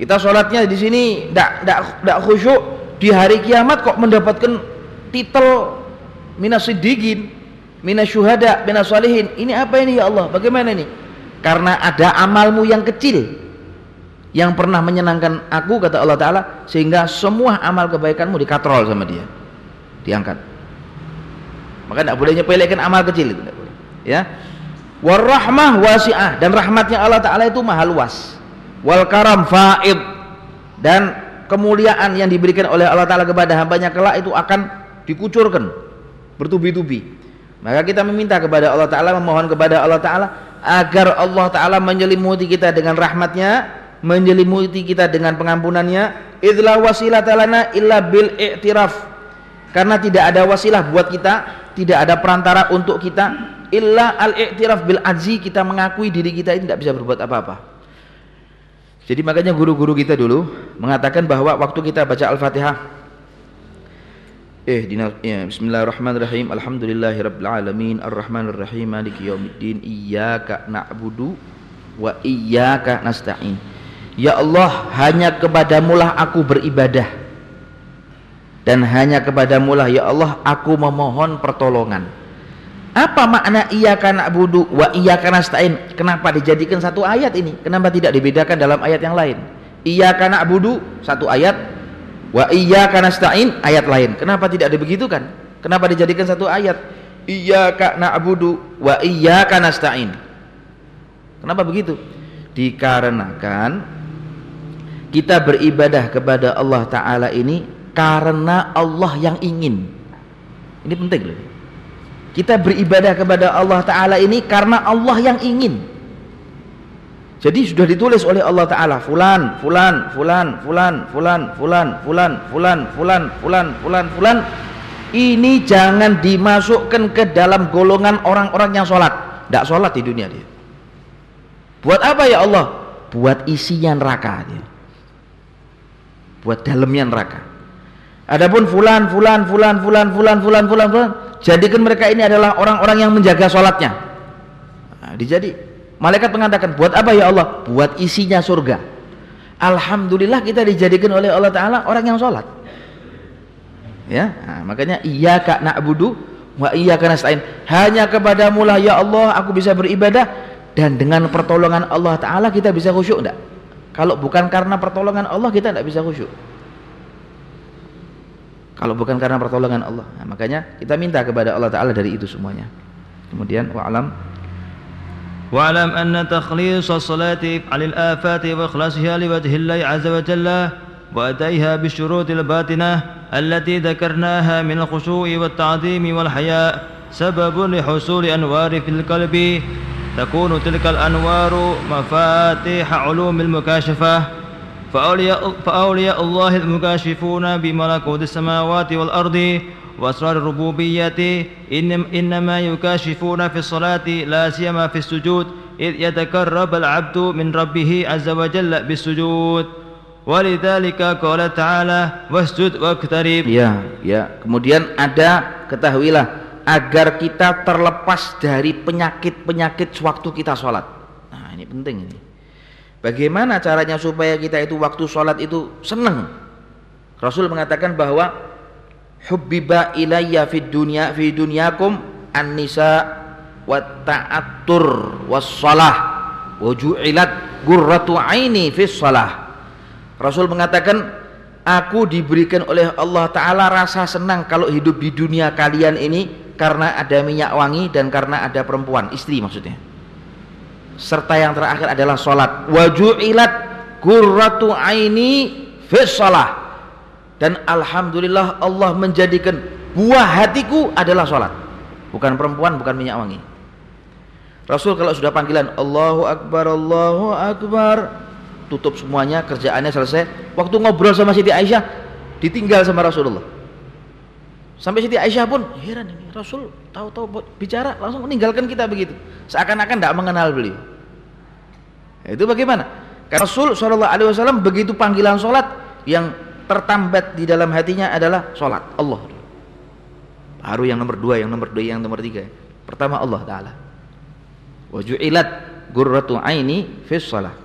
Kita sholatnya di sini tidak khusyuk di hari kiamat kok mendapatkan titel minas minas syuhada minas salihin. Ini apa ini ya Allah? Bagaimana ini? Karena ada amalmu yang kecil yang pernah menyenangkan aku kata Allah Ta'ala sehingga semua amal kebaikanmu dikatrol sama dia. Diangkat. Maka tidak boleh nyepelekan amal kecil itu boleh. Ya? Warahmah wasi'ah. Dan rahmatnya Allah Ta'ala itu maha luas. Wal karam fa'id dan kemuliaan yang diberikan oleh Allah Ta'ala kepada hambanya kelak itu akan dikucurkan. Bertubi-tubi maka kita meminta kepada Allah Ta'ala memohon kepada Allah Ta'ala agar Allah Ta'ala menyelimuti kita dengan rahmatnya menyelimuti kita dengan pengampunannya. Idlah wasilah talana illa bil i'tiraf. Karena tidak ada wasilah buat kita tidak ada perantara untuk kita illa al i'tiraf bil ajzi kita mengakui diri kita ini tidak bisa berbuat apa-apa. Jadi makanya guru-guru kita dulu mengatakan bahwa waktu kita baca al-fatihah eh ya, bismillahirrahmanirrahim. Alhamdulillahirabbil alamin. Arrahmanirrahim maliki yaumiddin iyyaka na'budu wa iyyaka nasta'in. Ya Allah hanya kepadamulah aku beribadah. Dan hanya kepadamulah ya Allah aku memohon pertolongan. Apa makna iya karena budu wa iya karena stain kenapa dijadikan satu ayat ini? Kenapa tidak dibedakan dalam ayat yang lain? Iya karena budu satu ayat wa iya karena stain ayat lain. Kenapa tidak dibegitukan? Kenapa dijadikan satu ayat? Iya karena budu wa iya karena stain kenapa begitu? Dikarenakan kita beribadah kepada Allah Ta'ala ini karena Allah yang ingin. Ini penting loh. Kita beribadah kepada Allah Ta'ala ini karena Allah yang ingin jadi sudah ditulis oleh Allah Ta'ala fulan, fulan, fulan, fulan, fulan, fulan, fulan, fulan, fulan, fulan, fulan, fulan ini jangan dimasukkan ke dalam golongan orang-orang yang sholat tidak sholat di dunia dia buat apa ya Allah? buat isinya neraka dia buat dalamnya neraka. Adapun fulan, fulan, fulan, fulan, fulan, fulan, fulan, fulan, jadikan mereka ini adalah orang-orang yang menjaga sholatnya. Nah, dijadi. Malaikat mengatakan, buat apa ya Allah? Buat isinya surga. Alhamdulillah kita dijadikan oleh Allah Taala orang yang sholat. Ya, nah, makanya iya kak na'budu wa iya nasta'in. Hanya kepadamu lah ya Allah aku bisa beribadah dan dengan pertolongan Allah Taala kita bisa khusyuk enggak? Kalau bukan karena pertolongan Allah kita tidak bisa khusyuk. Kalau bukan karena pertolongan Allah. Nah, makanya kita minta kepada Allah Taala dari itu semuanya. Kemudian wa'alam واعلم أن تخليص الصلاة عن الآفات وإخلاصها لوجه الله عز وجل وأدائها بالشروط الباطنة التي ذكرناها من الخشوع والتعظيم والحياء سبب لحصول أنوار في القلب. تكون تلك الأنوار مفاتيح علوم المكاشفة. فأولياء, فأولياء الله المكاشفون بملكوت السماوات والأرض وأسرار الربوبية إنما يكاشفون في الصلاة لا سيما في السجود إذ يتقرب العبد من ربه عز وجل بالسجود ولذلك قال تعالى واسجد واقترب ya ya kemudian ada ketahuilah agar kita terlepas dari penyakit-penyakit sewaktu kita sholat. Nah ini penting ini. Bagaimana caranya supaya kita itu waktu sholat itu senang? Rasul mengatakan bahwa hubbiba ilayya fid dunya fi dunyakum an-nisa wa ta'attur was salah wa ju'ilat gurratu aini fis salah. Rasul mengatakan aku diberikan oleh Allah taala rasa senang kalau hidup di dunia kalian ini karena ada minyak wangi dan karena ada perempuan istri maksudnya. Serta yang terakhir adalah sholat wajuilat gurratu aini fi sholat dan Alhamdulillah Allah menjadikan buah hatiku adalah sholat bukan perempuan bukan minyak wangi Rasul kalau sudah panggilan Allahu Akbar Allahu Akbar tutup semuanya kerjaannya selesai waktu ngobrol sama Siti Aisyah ditinggal sama Rasulullah Sampai Siti Aisyah pun heran ini Rasul tahu-tahu bicara langsung meninggalkan kita begitu. Seakan-akan tidak mengenal beliau. Itu bagaimana? Rasul Wasallam begitu panggilan sholat yang tertambat di dalam hatinya adalah sholat Allah. Baru yang nomor dua, yang nomor dua, yang nomor tiga. Pertama Allah Taala. Wajulat gurratu aini fi sholat.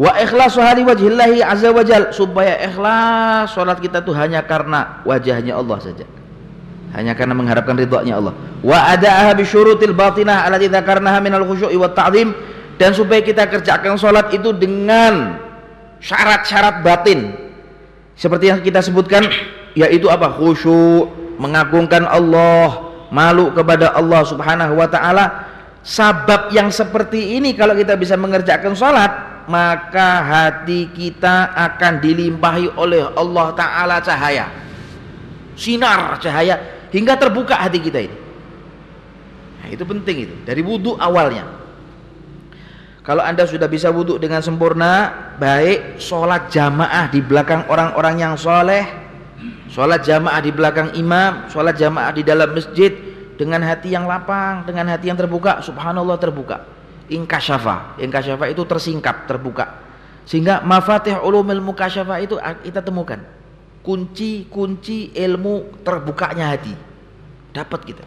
Wa ikhlasu hali wajhillahi azza wajal supaya ikhlas sholat kita tuh hanya karena wajahnya Allah saja hanya karena mengharapkan ridhonya Allah wa adaaha bi syurutil batinah allati dzakarnaha minal khusyu'i wat ta'zim dan supaya kita kerjakan salat itu dengan syarat-syarat batin seperti yang kita sebutkan yaitu apa khusyuk mengagungkan Allah malu kepada Allah Subhanahu wa taala sabab yang seperti ini kalau kita bisa mengerjakan salat maka hati kita akan dilimpahi oleh Allah taala cahaya sinar cahaya hingga terbuka hati kita ini. Nah, itu penting itu dari wudhu awalnya. Kalau anda sudah bisa wudhu dengan sempurna, baik sholat jamaah di belakang orang-orang yang soleh, sholat jamaah di belakang imam, sholat jamaah di dalam masjid dengan hati yang lapang, dengan hati yang terbuka, subhanallah terbuka. Ingkasyafa, ingkasyafa itu tersingkap, terbuka. Sehingga mafatih ulumil mukasyafa itu kita temukan. Kunci-kunci ilmu terbukanya hati. Dapat kita.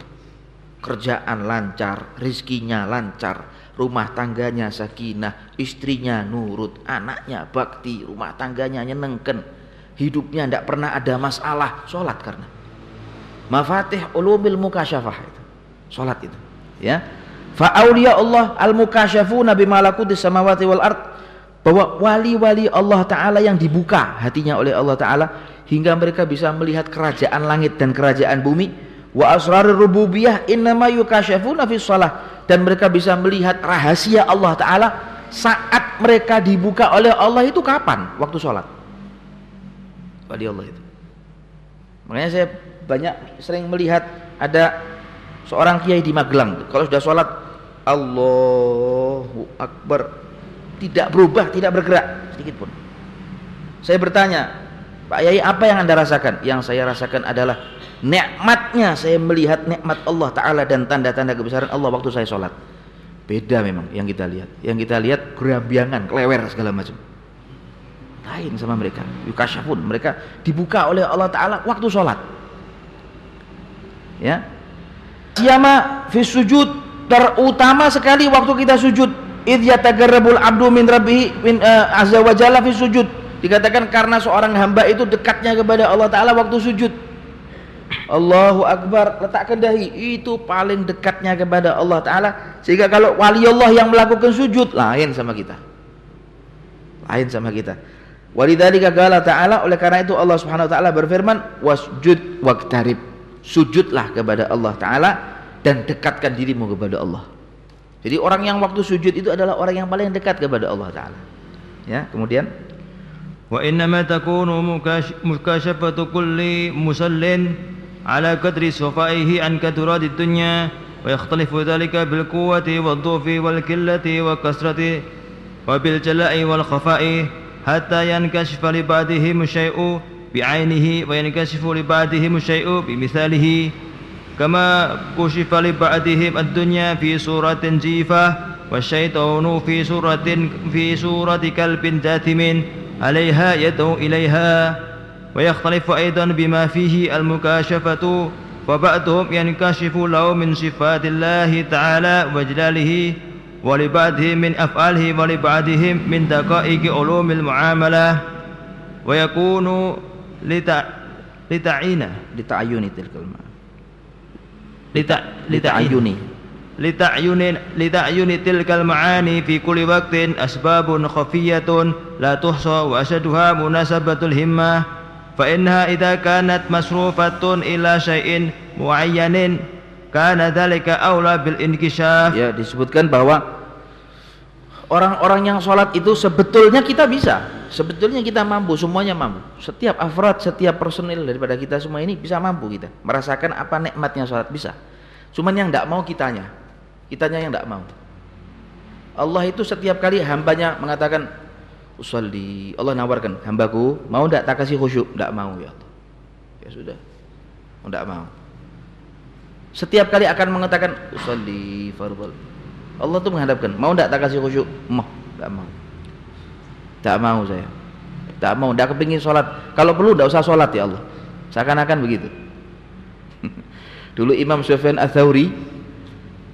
Kerjaan lancar rizkinya lancar rumah tangganya sakinah istrinya nurut anaknya bakti. Rumah tangganya nyenengken. Hidupnya tidak pernah ada masalah. Sholat karena. Mafatih ulumil mukasyafah itu. Sholat itu. Ya. Fa Allah al mukasyafuna bima malakutis samawati wal ard. Bahwa wali-wali Allah taala yang dibuka hatinya oleh Allah taala hingga mereka bisa melihat kerajaan langit dan kerajaan bumi wa asrar rububiyah innama yukasyafuna fi shalah. Dan mereka bisa melihat rahasia Allah taala saat mereka dibuka oleh Allah itu kapan? Waktu sholat. Wali Allah itu. Makanya saya banyak sering melihat ada seorang kiai di Magelang. Kalau sudah sholat Allahu Akbar. Tidak berubah tidak bergerak. Sedikit pun. Saya bertanya Pak Yai apa yang anda rasakan? Yang saya rasakan adalah nikmatnya saya melihat nikmat Allah Ta'ala dan tanda-tanda kebesaran Allah waktu saya sholat. Beda memang yang kita lihat. Yang kita lihat gerambiangan, kelewer segala macam. Lain sama mereka. Yukasyafun mereka dibuka oleh Allah Ta'ala waktu sholat. Ya. Siyama fi sujud terutama sekali waktu kita sujud. Idh yatagarrabul abdu min rabbihi min uh, azza wa jalla fi sujud. Dikatakan karena seorang hamba itu dekatnya kepada Allah Ta'ala waktu sujud. Allahu Akbar letakkan dahi itu paling dekatnya kepada Allah Ta'ala sehingga kalau wali Allah yang melakukan sujud lain sama kita lain sama kita dari gala ta'ala oleh karena itu Allah Subhanahu Wa Ta'ala berfirman wasjud waktarib sujudlah kepada Allah Ta'ala dan dekatkan dirimu kepada Allah jadi orang yang waktu sujud itu adalah orang yang paling dekat kepada Allah Ta'ala ya kemudian وإنما تكون مكاشفة كل مسل على قدر صفائه عن كثرات الدنيا ويختلف ذلك بالقوة والضعف والكلة والكسرة وبالجلاء والخفاء حتى ينكشف لبعضهم الشيء بعينه وينكشف لبعضهم الشيء بمثاله. كما كشف لبعضهم الدنيا في صورة جيفة والشيطان في صورة في صورة كلب جاثم عليها يدعو إليها. ويختلف أيضا بما فيه المكاشفة وبعضهم ينكشف له من صفات الله تعالى وجلاله ولبعضهم من أفعاله ولبعضهم من دقائق علوم المعاملة. ويكون لتع... لتعين لتعين تلك المعاملة. لتع... لتعين لتعين لتعين تلك المعاني في كل وقت أسباب خفية لا تحصى وأشدها مناسبة الهمة. فإنها إذا كانت مصروفة إلى شيء معين كان ذلك أولى بالانكشاف ya disebutkan bahwa orang-orang yang sholat itu sebetulnya kita bisa sebetulnya kita mampu semuanya mampu setiap afrod setiap personil daripada kita semua ini bisa mampu kita merasakan apa nikmatnya sholat bisa cuman yang tidak mau kitanya kitanya yang tidak mau Allah itu setiap kali hambanya mengatakan usolli Allah nawarkan hambaku mau tidak tak kasih khusyuk tidak mau ya Allah ya sudah tidak mau. Setiap kali akan mengatakan usolli fardhu. Allah tuh menghadapkan, mau tidak tak kasih khusyuk? Mau, tidak mau. Tidak mau saya. Tidak mau, tidak kepingin sholat. Kalau perlu tidak usah sholat ya Allah. Seakan-akan begitu. [LAUGHS] Dulu Imam Sufyan Ats-Tsauri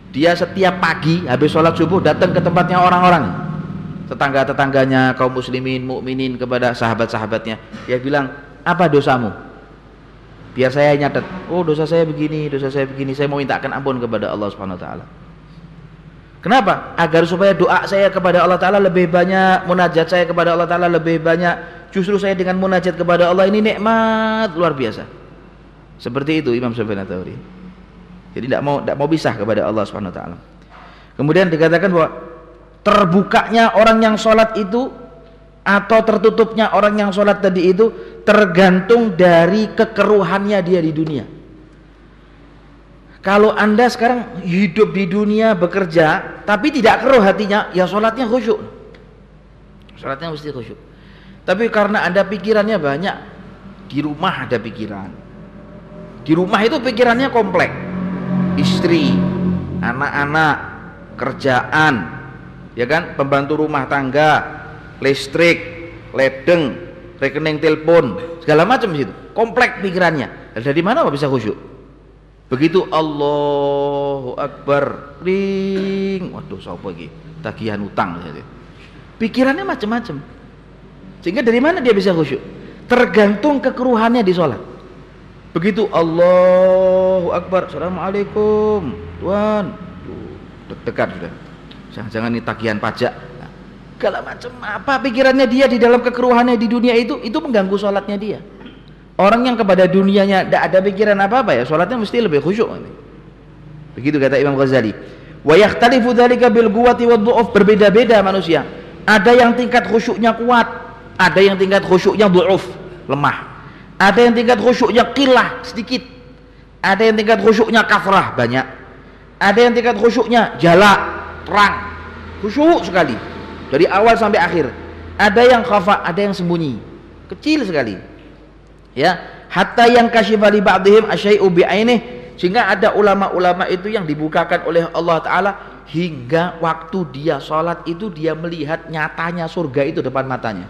dia setiap pagi habis sholat subuh datang ke tempatnya orang-orang tetangga-tetangganya kaum muslimin mukminin kepada sahabat-sahabatnya dia bilang apa dosamu biar saya nyatet oh dosa saya begini dosa saya begini saya mau mintakan ampun kepada Allah Subhanahu wa taala Kenapa? Agar supaya doa saya kepada Allah Ta'ala lebih banyak Munajat saya kepada Allah Ta'ala lebih banyak Justru saya dengan munajat kepada Allah ini nikmat luar biasa Seperti itu Imam Sufyan Tsauri. Jadi tidak mau tidak mau pisah kepada Allah Subhanahu Wa Taala. Kemudian dikatakan bahwa terbukanya orang yang sholat itu atau tertutupnya orang yang sholat tadi itu tergantung dari kekeruhannya dia di dunia. Kalau anda sekarang hidup di dunia bekerja tapi tidak keruh hatinya, ya sholatnya khusyuk. Sholatnya mesti khusyuk. Tapi karena anda pikirannya banyak, di rumah ada pikiran. Di rumah itu pikirannya kompleks. Istri, anak-anak, kerjaan, ya kan, pembantu rumah tangga, listrik, ledeng, rekening telepon, segala macam situ. Kompleks pikirannya. Dari mana bisa khusyuk? Begitu Allahu Akbar, ring, waduh sapa iki? Tagihan utang gitu. Pikirannya macam-macam. Sehingga dari mana dia bisa khusyuk? Tergantung kekeruhannya di sholat. Begitu Allahu Akbar, Assalamualaikum, Tuhan. Deg-degan sudah. Jangan-jangan ini tagihan pajak. Segala macam apa pikirannya dia di dalam kekeruhannya di dunia itu, itu mengganggu sholatnya dia. Orang yang kepada dunianya tidak ada pikiran apa-apa ya, sholatnya mesti lebih khusyuk. Begitu kata Imam Ghazali. Wa yakhtalifu dzalika bil quwwati wad berbeda-beda manusia. Ada yang tingkat khusyuknya kuat, ada yang tingkat khusyuknya dhu'uf, lemah. Ada yang tingkat khusyuknya kilah sedikit. Ada yang tingkat khusyuknya kafrah banyak. Ada yang tingkat khusyuknya jala, terang. Khusyuk sekali. Dari awal sampai akhir. Ada yang khafa, ada yang sembunyi. Kecil sekali ya hatta yang kasyifa li ba'dihim asyai'u bi'ainih sehingga ada ulama-ulama itu yang dibukakan oleh Allah taala hingga waktu dia sholat itu dia melihat nyatanya surga itu depan matanya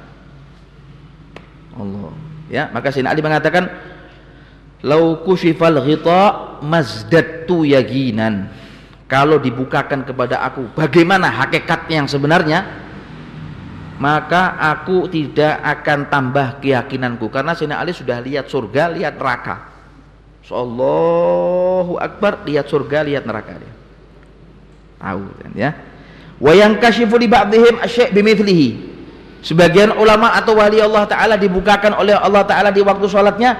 Allah ya maka Sayyidina Ali mengatakan lau kushifal ghita mazdatu yaginan kalau dibukakan kepada aku bagaimana hakikatnya yang sebenarnya maka aku tidak akan tambah keyakinanku karena Sayyidina Ali sudah lihat surga, lihat neraka. Allahu Akbar, lihat surga, lihat neraka dia. Tahu kan ya. Wa yankashifu li ba'dihim. Sebagian ulama atau wali Allah taala dibukakan oleh Allah taala di waktu sholatnya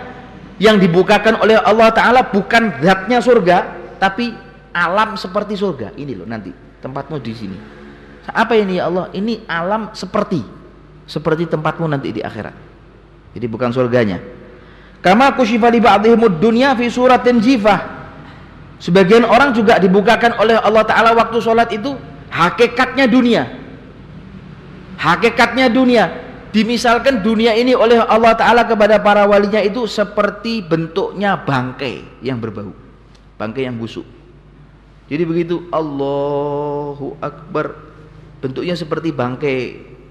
yang dibukakan oleh Allah taala bukan zatnya surga tapi alam seperti surga. Ini loh nanti tempatmu di sini apa ini ya Allah? Ini alam seperti seperti tempatmu nanti di akhirat. Jadi bukan surganya. Kama kusyifa li ba'dihimud dunya fi suratin jifah. Sebagian orang juga dibukakan oleh Allah taala waktu sholat itu hakikatnya dunia. Hakikatnya dunia. Dimisalkan dunia ini oleh Allah taala kepada para walinya itu seperti bentuknya bangkai yang berbau. Bangkai yang busuk. Jadi begitu Allahu Akbar. Bentuknya seperti bangkai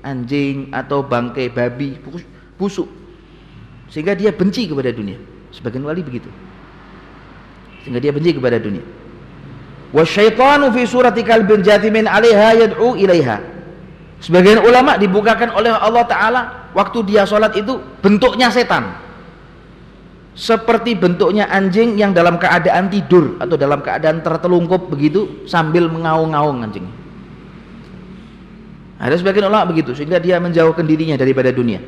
anjing atau bangkai babi busuk. Sehingga dia benci kepada dunia. Sebagian wali begitu. Sehingga dia benci kepada dunia. Wasyaitanu fi surati kalbin jatimin alaiha yad'u ilaiha. Sebagian ulama dibukakan oleh Allah Ta'ala waktu dia sholat itu bentuknya setan seperti bentuknya anjing yang dalam keadaan tidur atau dalam keadaan tertelungkup begitu sambil mengaung-ngaung anjing ada sebagian ulama begitu sehingga dia menjauhkan dirinya daripada dunia.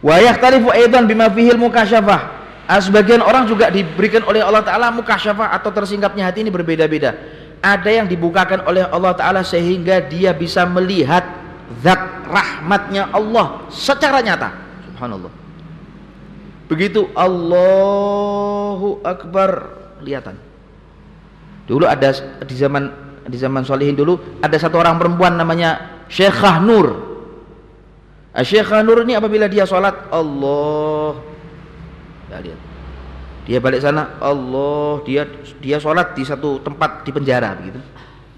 Wa yakhtalifu aidan bima fihil mukasyafah. Ah, sebagian orang juga diberikan oleh Allah taala mukasyafah atau tersingkapnya hati ini berbeda-beda. Ada yang dibukakan oleh Allah taala sehingga dia bisa melihat zat rahmatnya Allah secara nyata. Subhanallah. Begitu Allahu Akbar. Kelihatan. Dulu ada di zaman di zaman solehin dulu ada satu orang perempuan namanya Syekhah Nur Syekhah Nur ini apabila dia sholat Allah. Ya lihat. Dia balik sana Allah. Dia dia sholat di satu tempat di penjara begitu.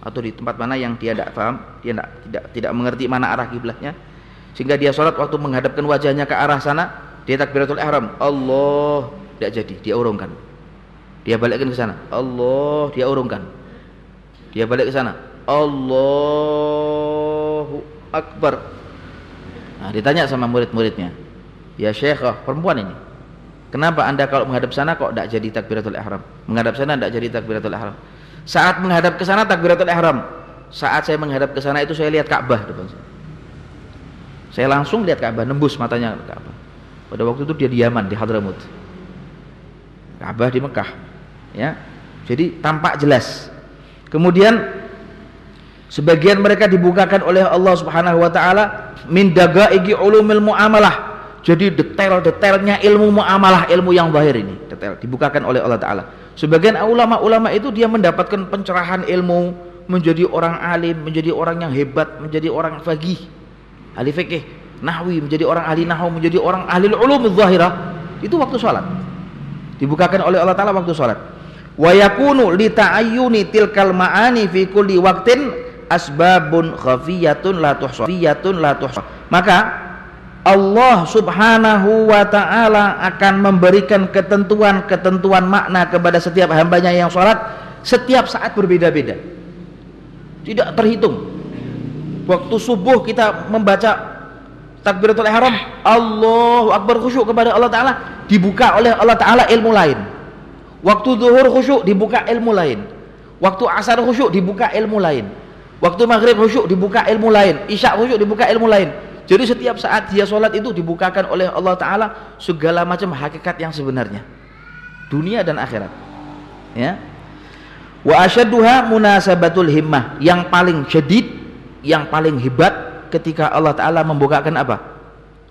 Atau di tempat mana yang dia tidak paham dia tidak tidak tidak mengerti mana arah kiblatnya. Sehingga dia sholat waktu menghadapkan wajahnya ke arah sana dia takbiratul ihram Allah tidak jadi dia urungkan. Dia balikkan ke sana Allah dia urungkan. Dia balik ke sana Allahu Akbar. Nah ditanya sama murid-muridnya ya syekhah perempuan ini kenapa anda kalau menghadap sana kok tidak jadi takbiratul ihram? Menghadap sana tidak jadi takbiratul ihram. Saat menghadap ke sana takbiratul ihram. Saat saya menghadap ke sana itu saya lihat Ka'bah depan saya. Saya langsung lihat Ka'bah nembus matanya Ka'bah pada waktu itu dia di Yaman di Hadramut Ka'bah di Mekah ya. Jadi tampak jelas. Kemudian sebagian mereka dibukakan oleh Allah Subhanahu wa taala min dagaigi ulumil muamalah. Jadi detail-detailnya ilmu muamalah, ilmu yang zahir ini, detail dibukakan oleh Allah taala. Sebagian ulama-ulama itu dia mendapatkan pencerahan ilmu, menjadi orang alim, menjadi orang yang hebat, menjadi orang faqih, ahli fikih, nahwi, menjadi orang ahli nahwu, menjadi orang ahli ulum zahirah. Itu waktu sholat. Dibukakan oleh Allah taala waktu sholat. Wa yakunu li ta'ayyuni tilkal ma'ani fi kulli waqtin asbabun khafiyatun la tuhsa. la tuhsa. Maka Allah subhanahu wa ta'ala akan memberikan ketentuan-ketentuan makna kepada setiap hambanya yang sholat setiap saat berbeda-beda tidak terhitung waktu subuh kita membaca takbiratul ihram Allahu akbar khusyuk kepada Allah Ta'ala dibuka oleh Allah Ta'ala ilmu lain waktu zuhur khusyuk dibuka ilmu lain waktu asar khusyuk dibuka ilmu lain waktu maghrib khusyuk dibuka ilmu lain isya khusyuk dibuka ilmu lain jadi setiap saat dia sholat itu dibukakan oleh Allah Ta'ala segala macam hakikat yang sebenarnya. Dunia dan akhirat. Ya. Wa asyadduha munasabatul himmah. Yang paling syedid, yang paling hebat ketika Allah Ta'ala membukakan apa?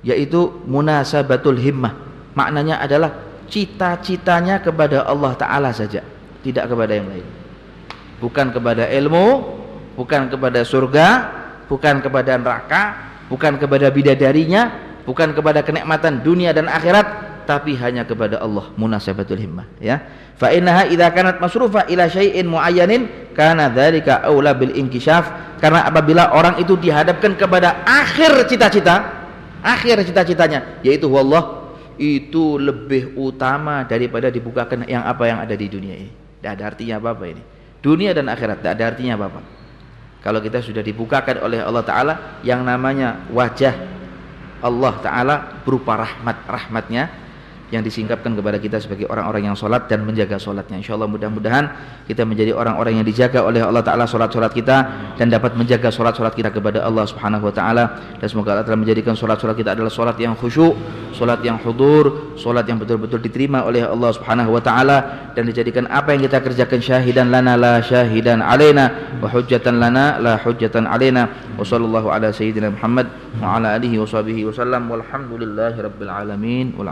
Yaitu munasabatul himmah. Maknanya adalah cita-citanya kepada Allah Ta'ala saja. Tidak kepada yang lain. Bukan kepada ilmu, bukan kepada surga, bukan kepada neraka, bukan kepada bidadarinya bukan kepada kenikmatan dunia dan akhirat tapi hanya kepada Allah munasabatul himmah ya. Fa innaha idza kanat masrufa ila syai'in muayyanin kana dzalika aula bil inkishaf. Karena apabila orang itu dihadapkan kepada akhir cita-cita akhir cita-citanya yaitu Allah itu lebih utama daripada dibukakan yang apa yang ada di dunia ini. Tidak ada artinya apa-apa ini. Dunia dan akhirat tidak ada artinya apa-apa. Kalau kita sudah dibukakan oleh Allah Ta'ala yang namanya wajah Allah Ta'ala berupa rahmat rahmatnya yang disingkapkan kepada kita sebagai orang-orang yang sholat dan menjaga sholatnya. Insya Allah mudah-mudahan kita menjadi orang-orang yang dijaga oleh Allah Ta'ala sholat-sholat kita dan dapat menjaga sholat-sholat kita kepada Allah Subhanahu Wa Ta'ala. Dan semoga Allah telah menjadikan sholat-sholat kita adalah sholat yang khusyuk sholat yang hudur sholat yang betul-betul diterima oleh Allah Subhanahu Wa Ta'ala dan dijadikan apa yang kita kerjakan syahidan lana la syahidan alena wa hujjatan lana la hujjatan alena wa sallallahu ala sayyidina Muhammad wa ala alihi wa sahbihi wa sallam. Walhamdulillahi rabbil alamin. Wal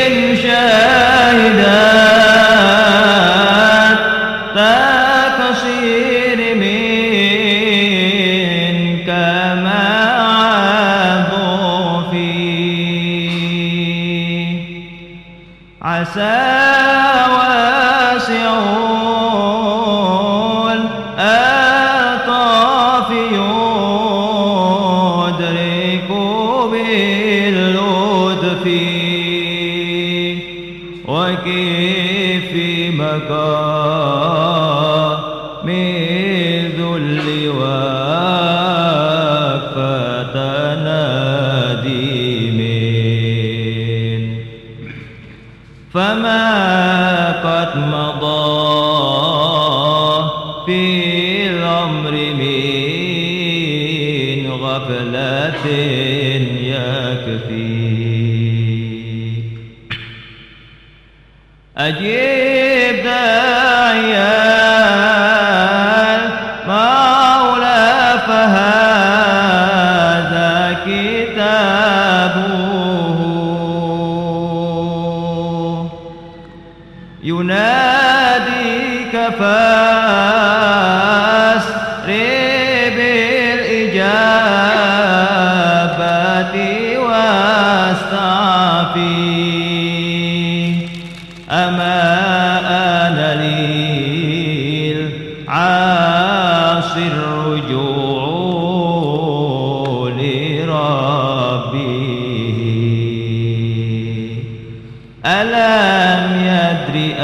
ألم يدرئ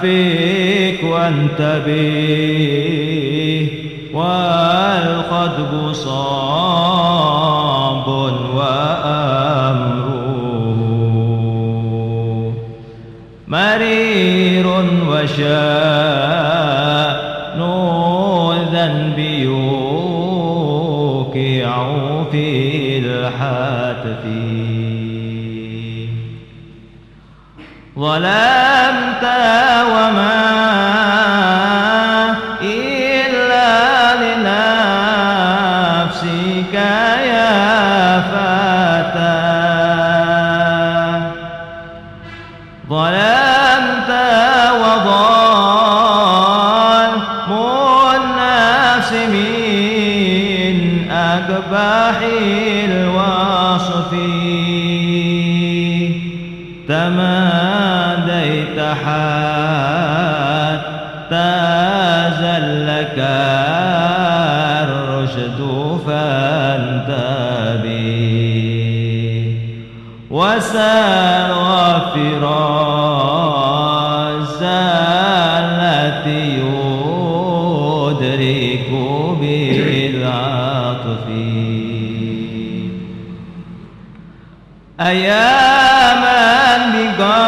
فيك وأنت به والخدب صاب وأمره. مرير وشاء في ظلام أتى وما فانتبه وسار فراز التي يدرك بالعطف. أياما بقاي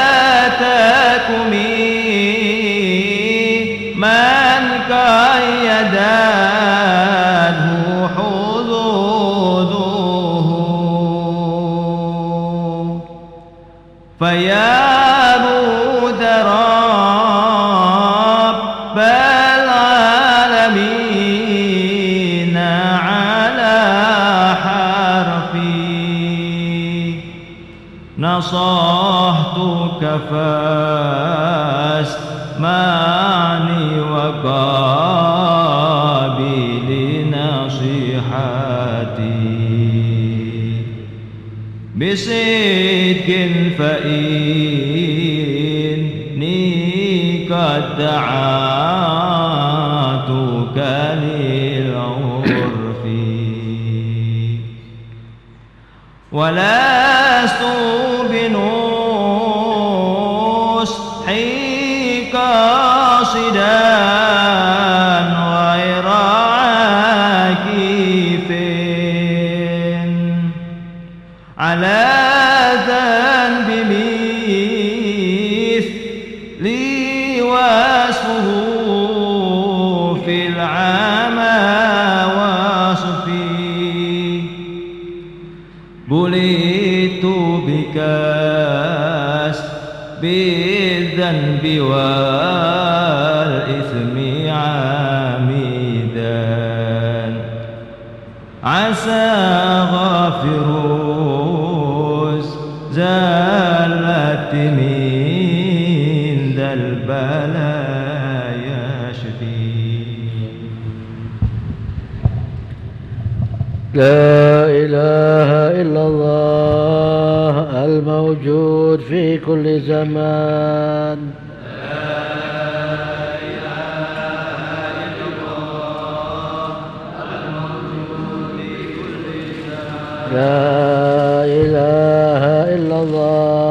نصحتك فاسمعني وقابل نصيحتي. بصدق فإني قد دعاتك للعرف. ولست من ذا البلايا شفي لا إله إلا الله الموجود في كل زمان. لا إله إلا الله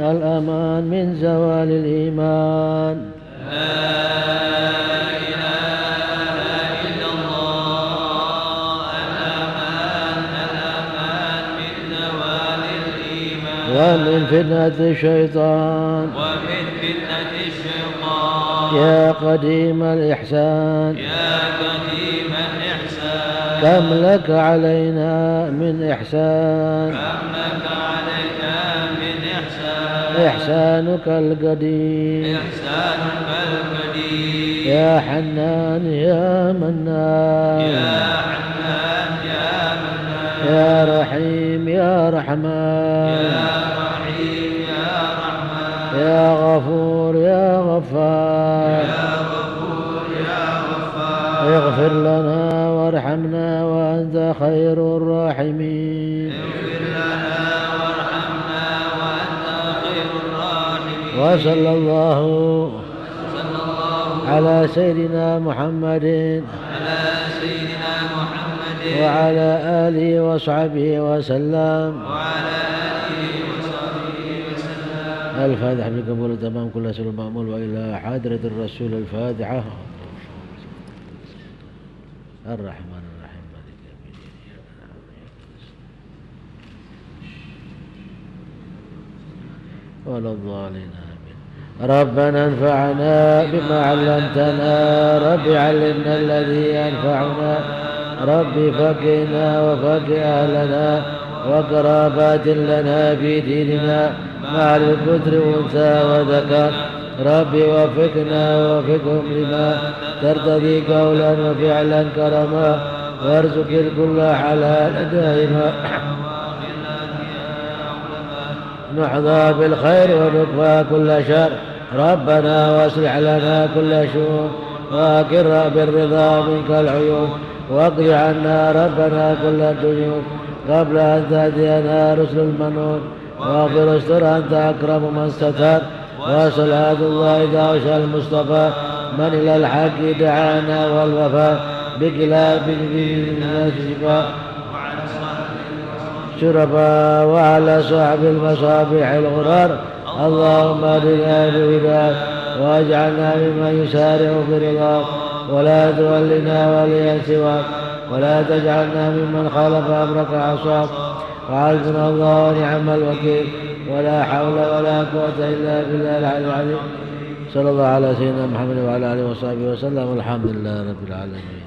الأمان الأمان من زوال الإيمان. ومن فتنة الشيطان. ومن فتنة الشيطان. يا قديم الإحسان. يا قديم الإحسان. كم لك علينا من إحسان. كم إحسانك القديم. إحسانك القديم. يا حنان يا منان. يا حنان يا منان. يا رحيم يا رحمن. يا رحيم يا رحمن. يا غفور يا غفار. يا غفور يا غفار. اغفر لنا وارحمنا وأنت خير الراحمين. وصلى الله على سيدنا محمد على سيدنا محمد وعلى آله وصحبه وسلم. وعلى آله وصحبه وسلم الفاتحة بقبول تمام كل سر المأمول وإلى حضرة الرسول الفاتحة. الرحمن ولا الضالين آمين. ربنا انفعنا بما علمتنا رب علمنا الذي ينفعنا رب فقنا وفق أهلنا وقرابات لنا في ديننا مع الكتر أنثى وذكر رب وفقنا ووفقهم لما ترتضي قولا وفعلا كرما وارزق الكل حلالا دائما. نحظى بالخير ونكفى كل شر. ربنا واصلح لنا كل شؤون. واقر بالرضا منك العيون واقض عنا ربنا كل الديون قبل أن تأتينا رسل المنون. واغفر استر أنت أكرم من ستر وصلاة الله دعوش المصطفى. من إلى الحق دعانا والوفاء. بكلاب الناس شفاء شرفا وعلى صاحب المصابيح الغرار اللهم اهدنا بهداك واجعلنا ممن يسارع برضاك ولا تولنا وليا سواك. ولا تجعلنا ممن خالف أمرك عصاك. وعزنا الله ونعم الوكيل. ولا حول ولا قوة إلا بالله العلي العظيم. صلى الله على سيدنا محمد وعلى آله وصحبه وسلم. والحمد لله رب العالمين.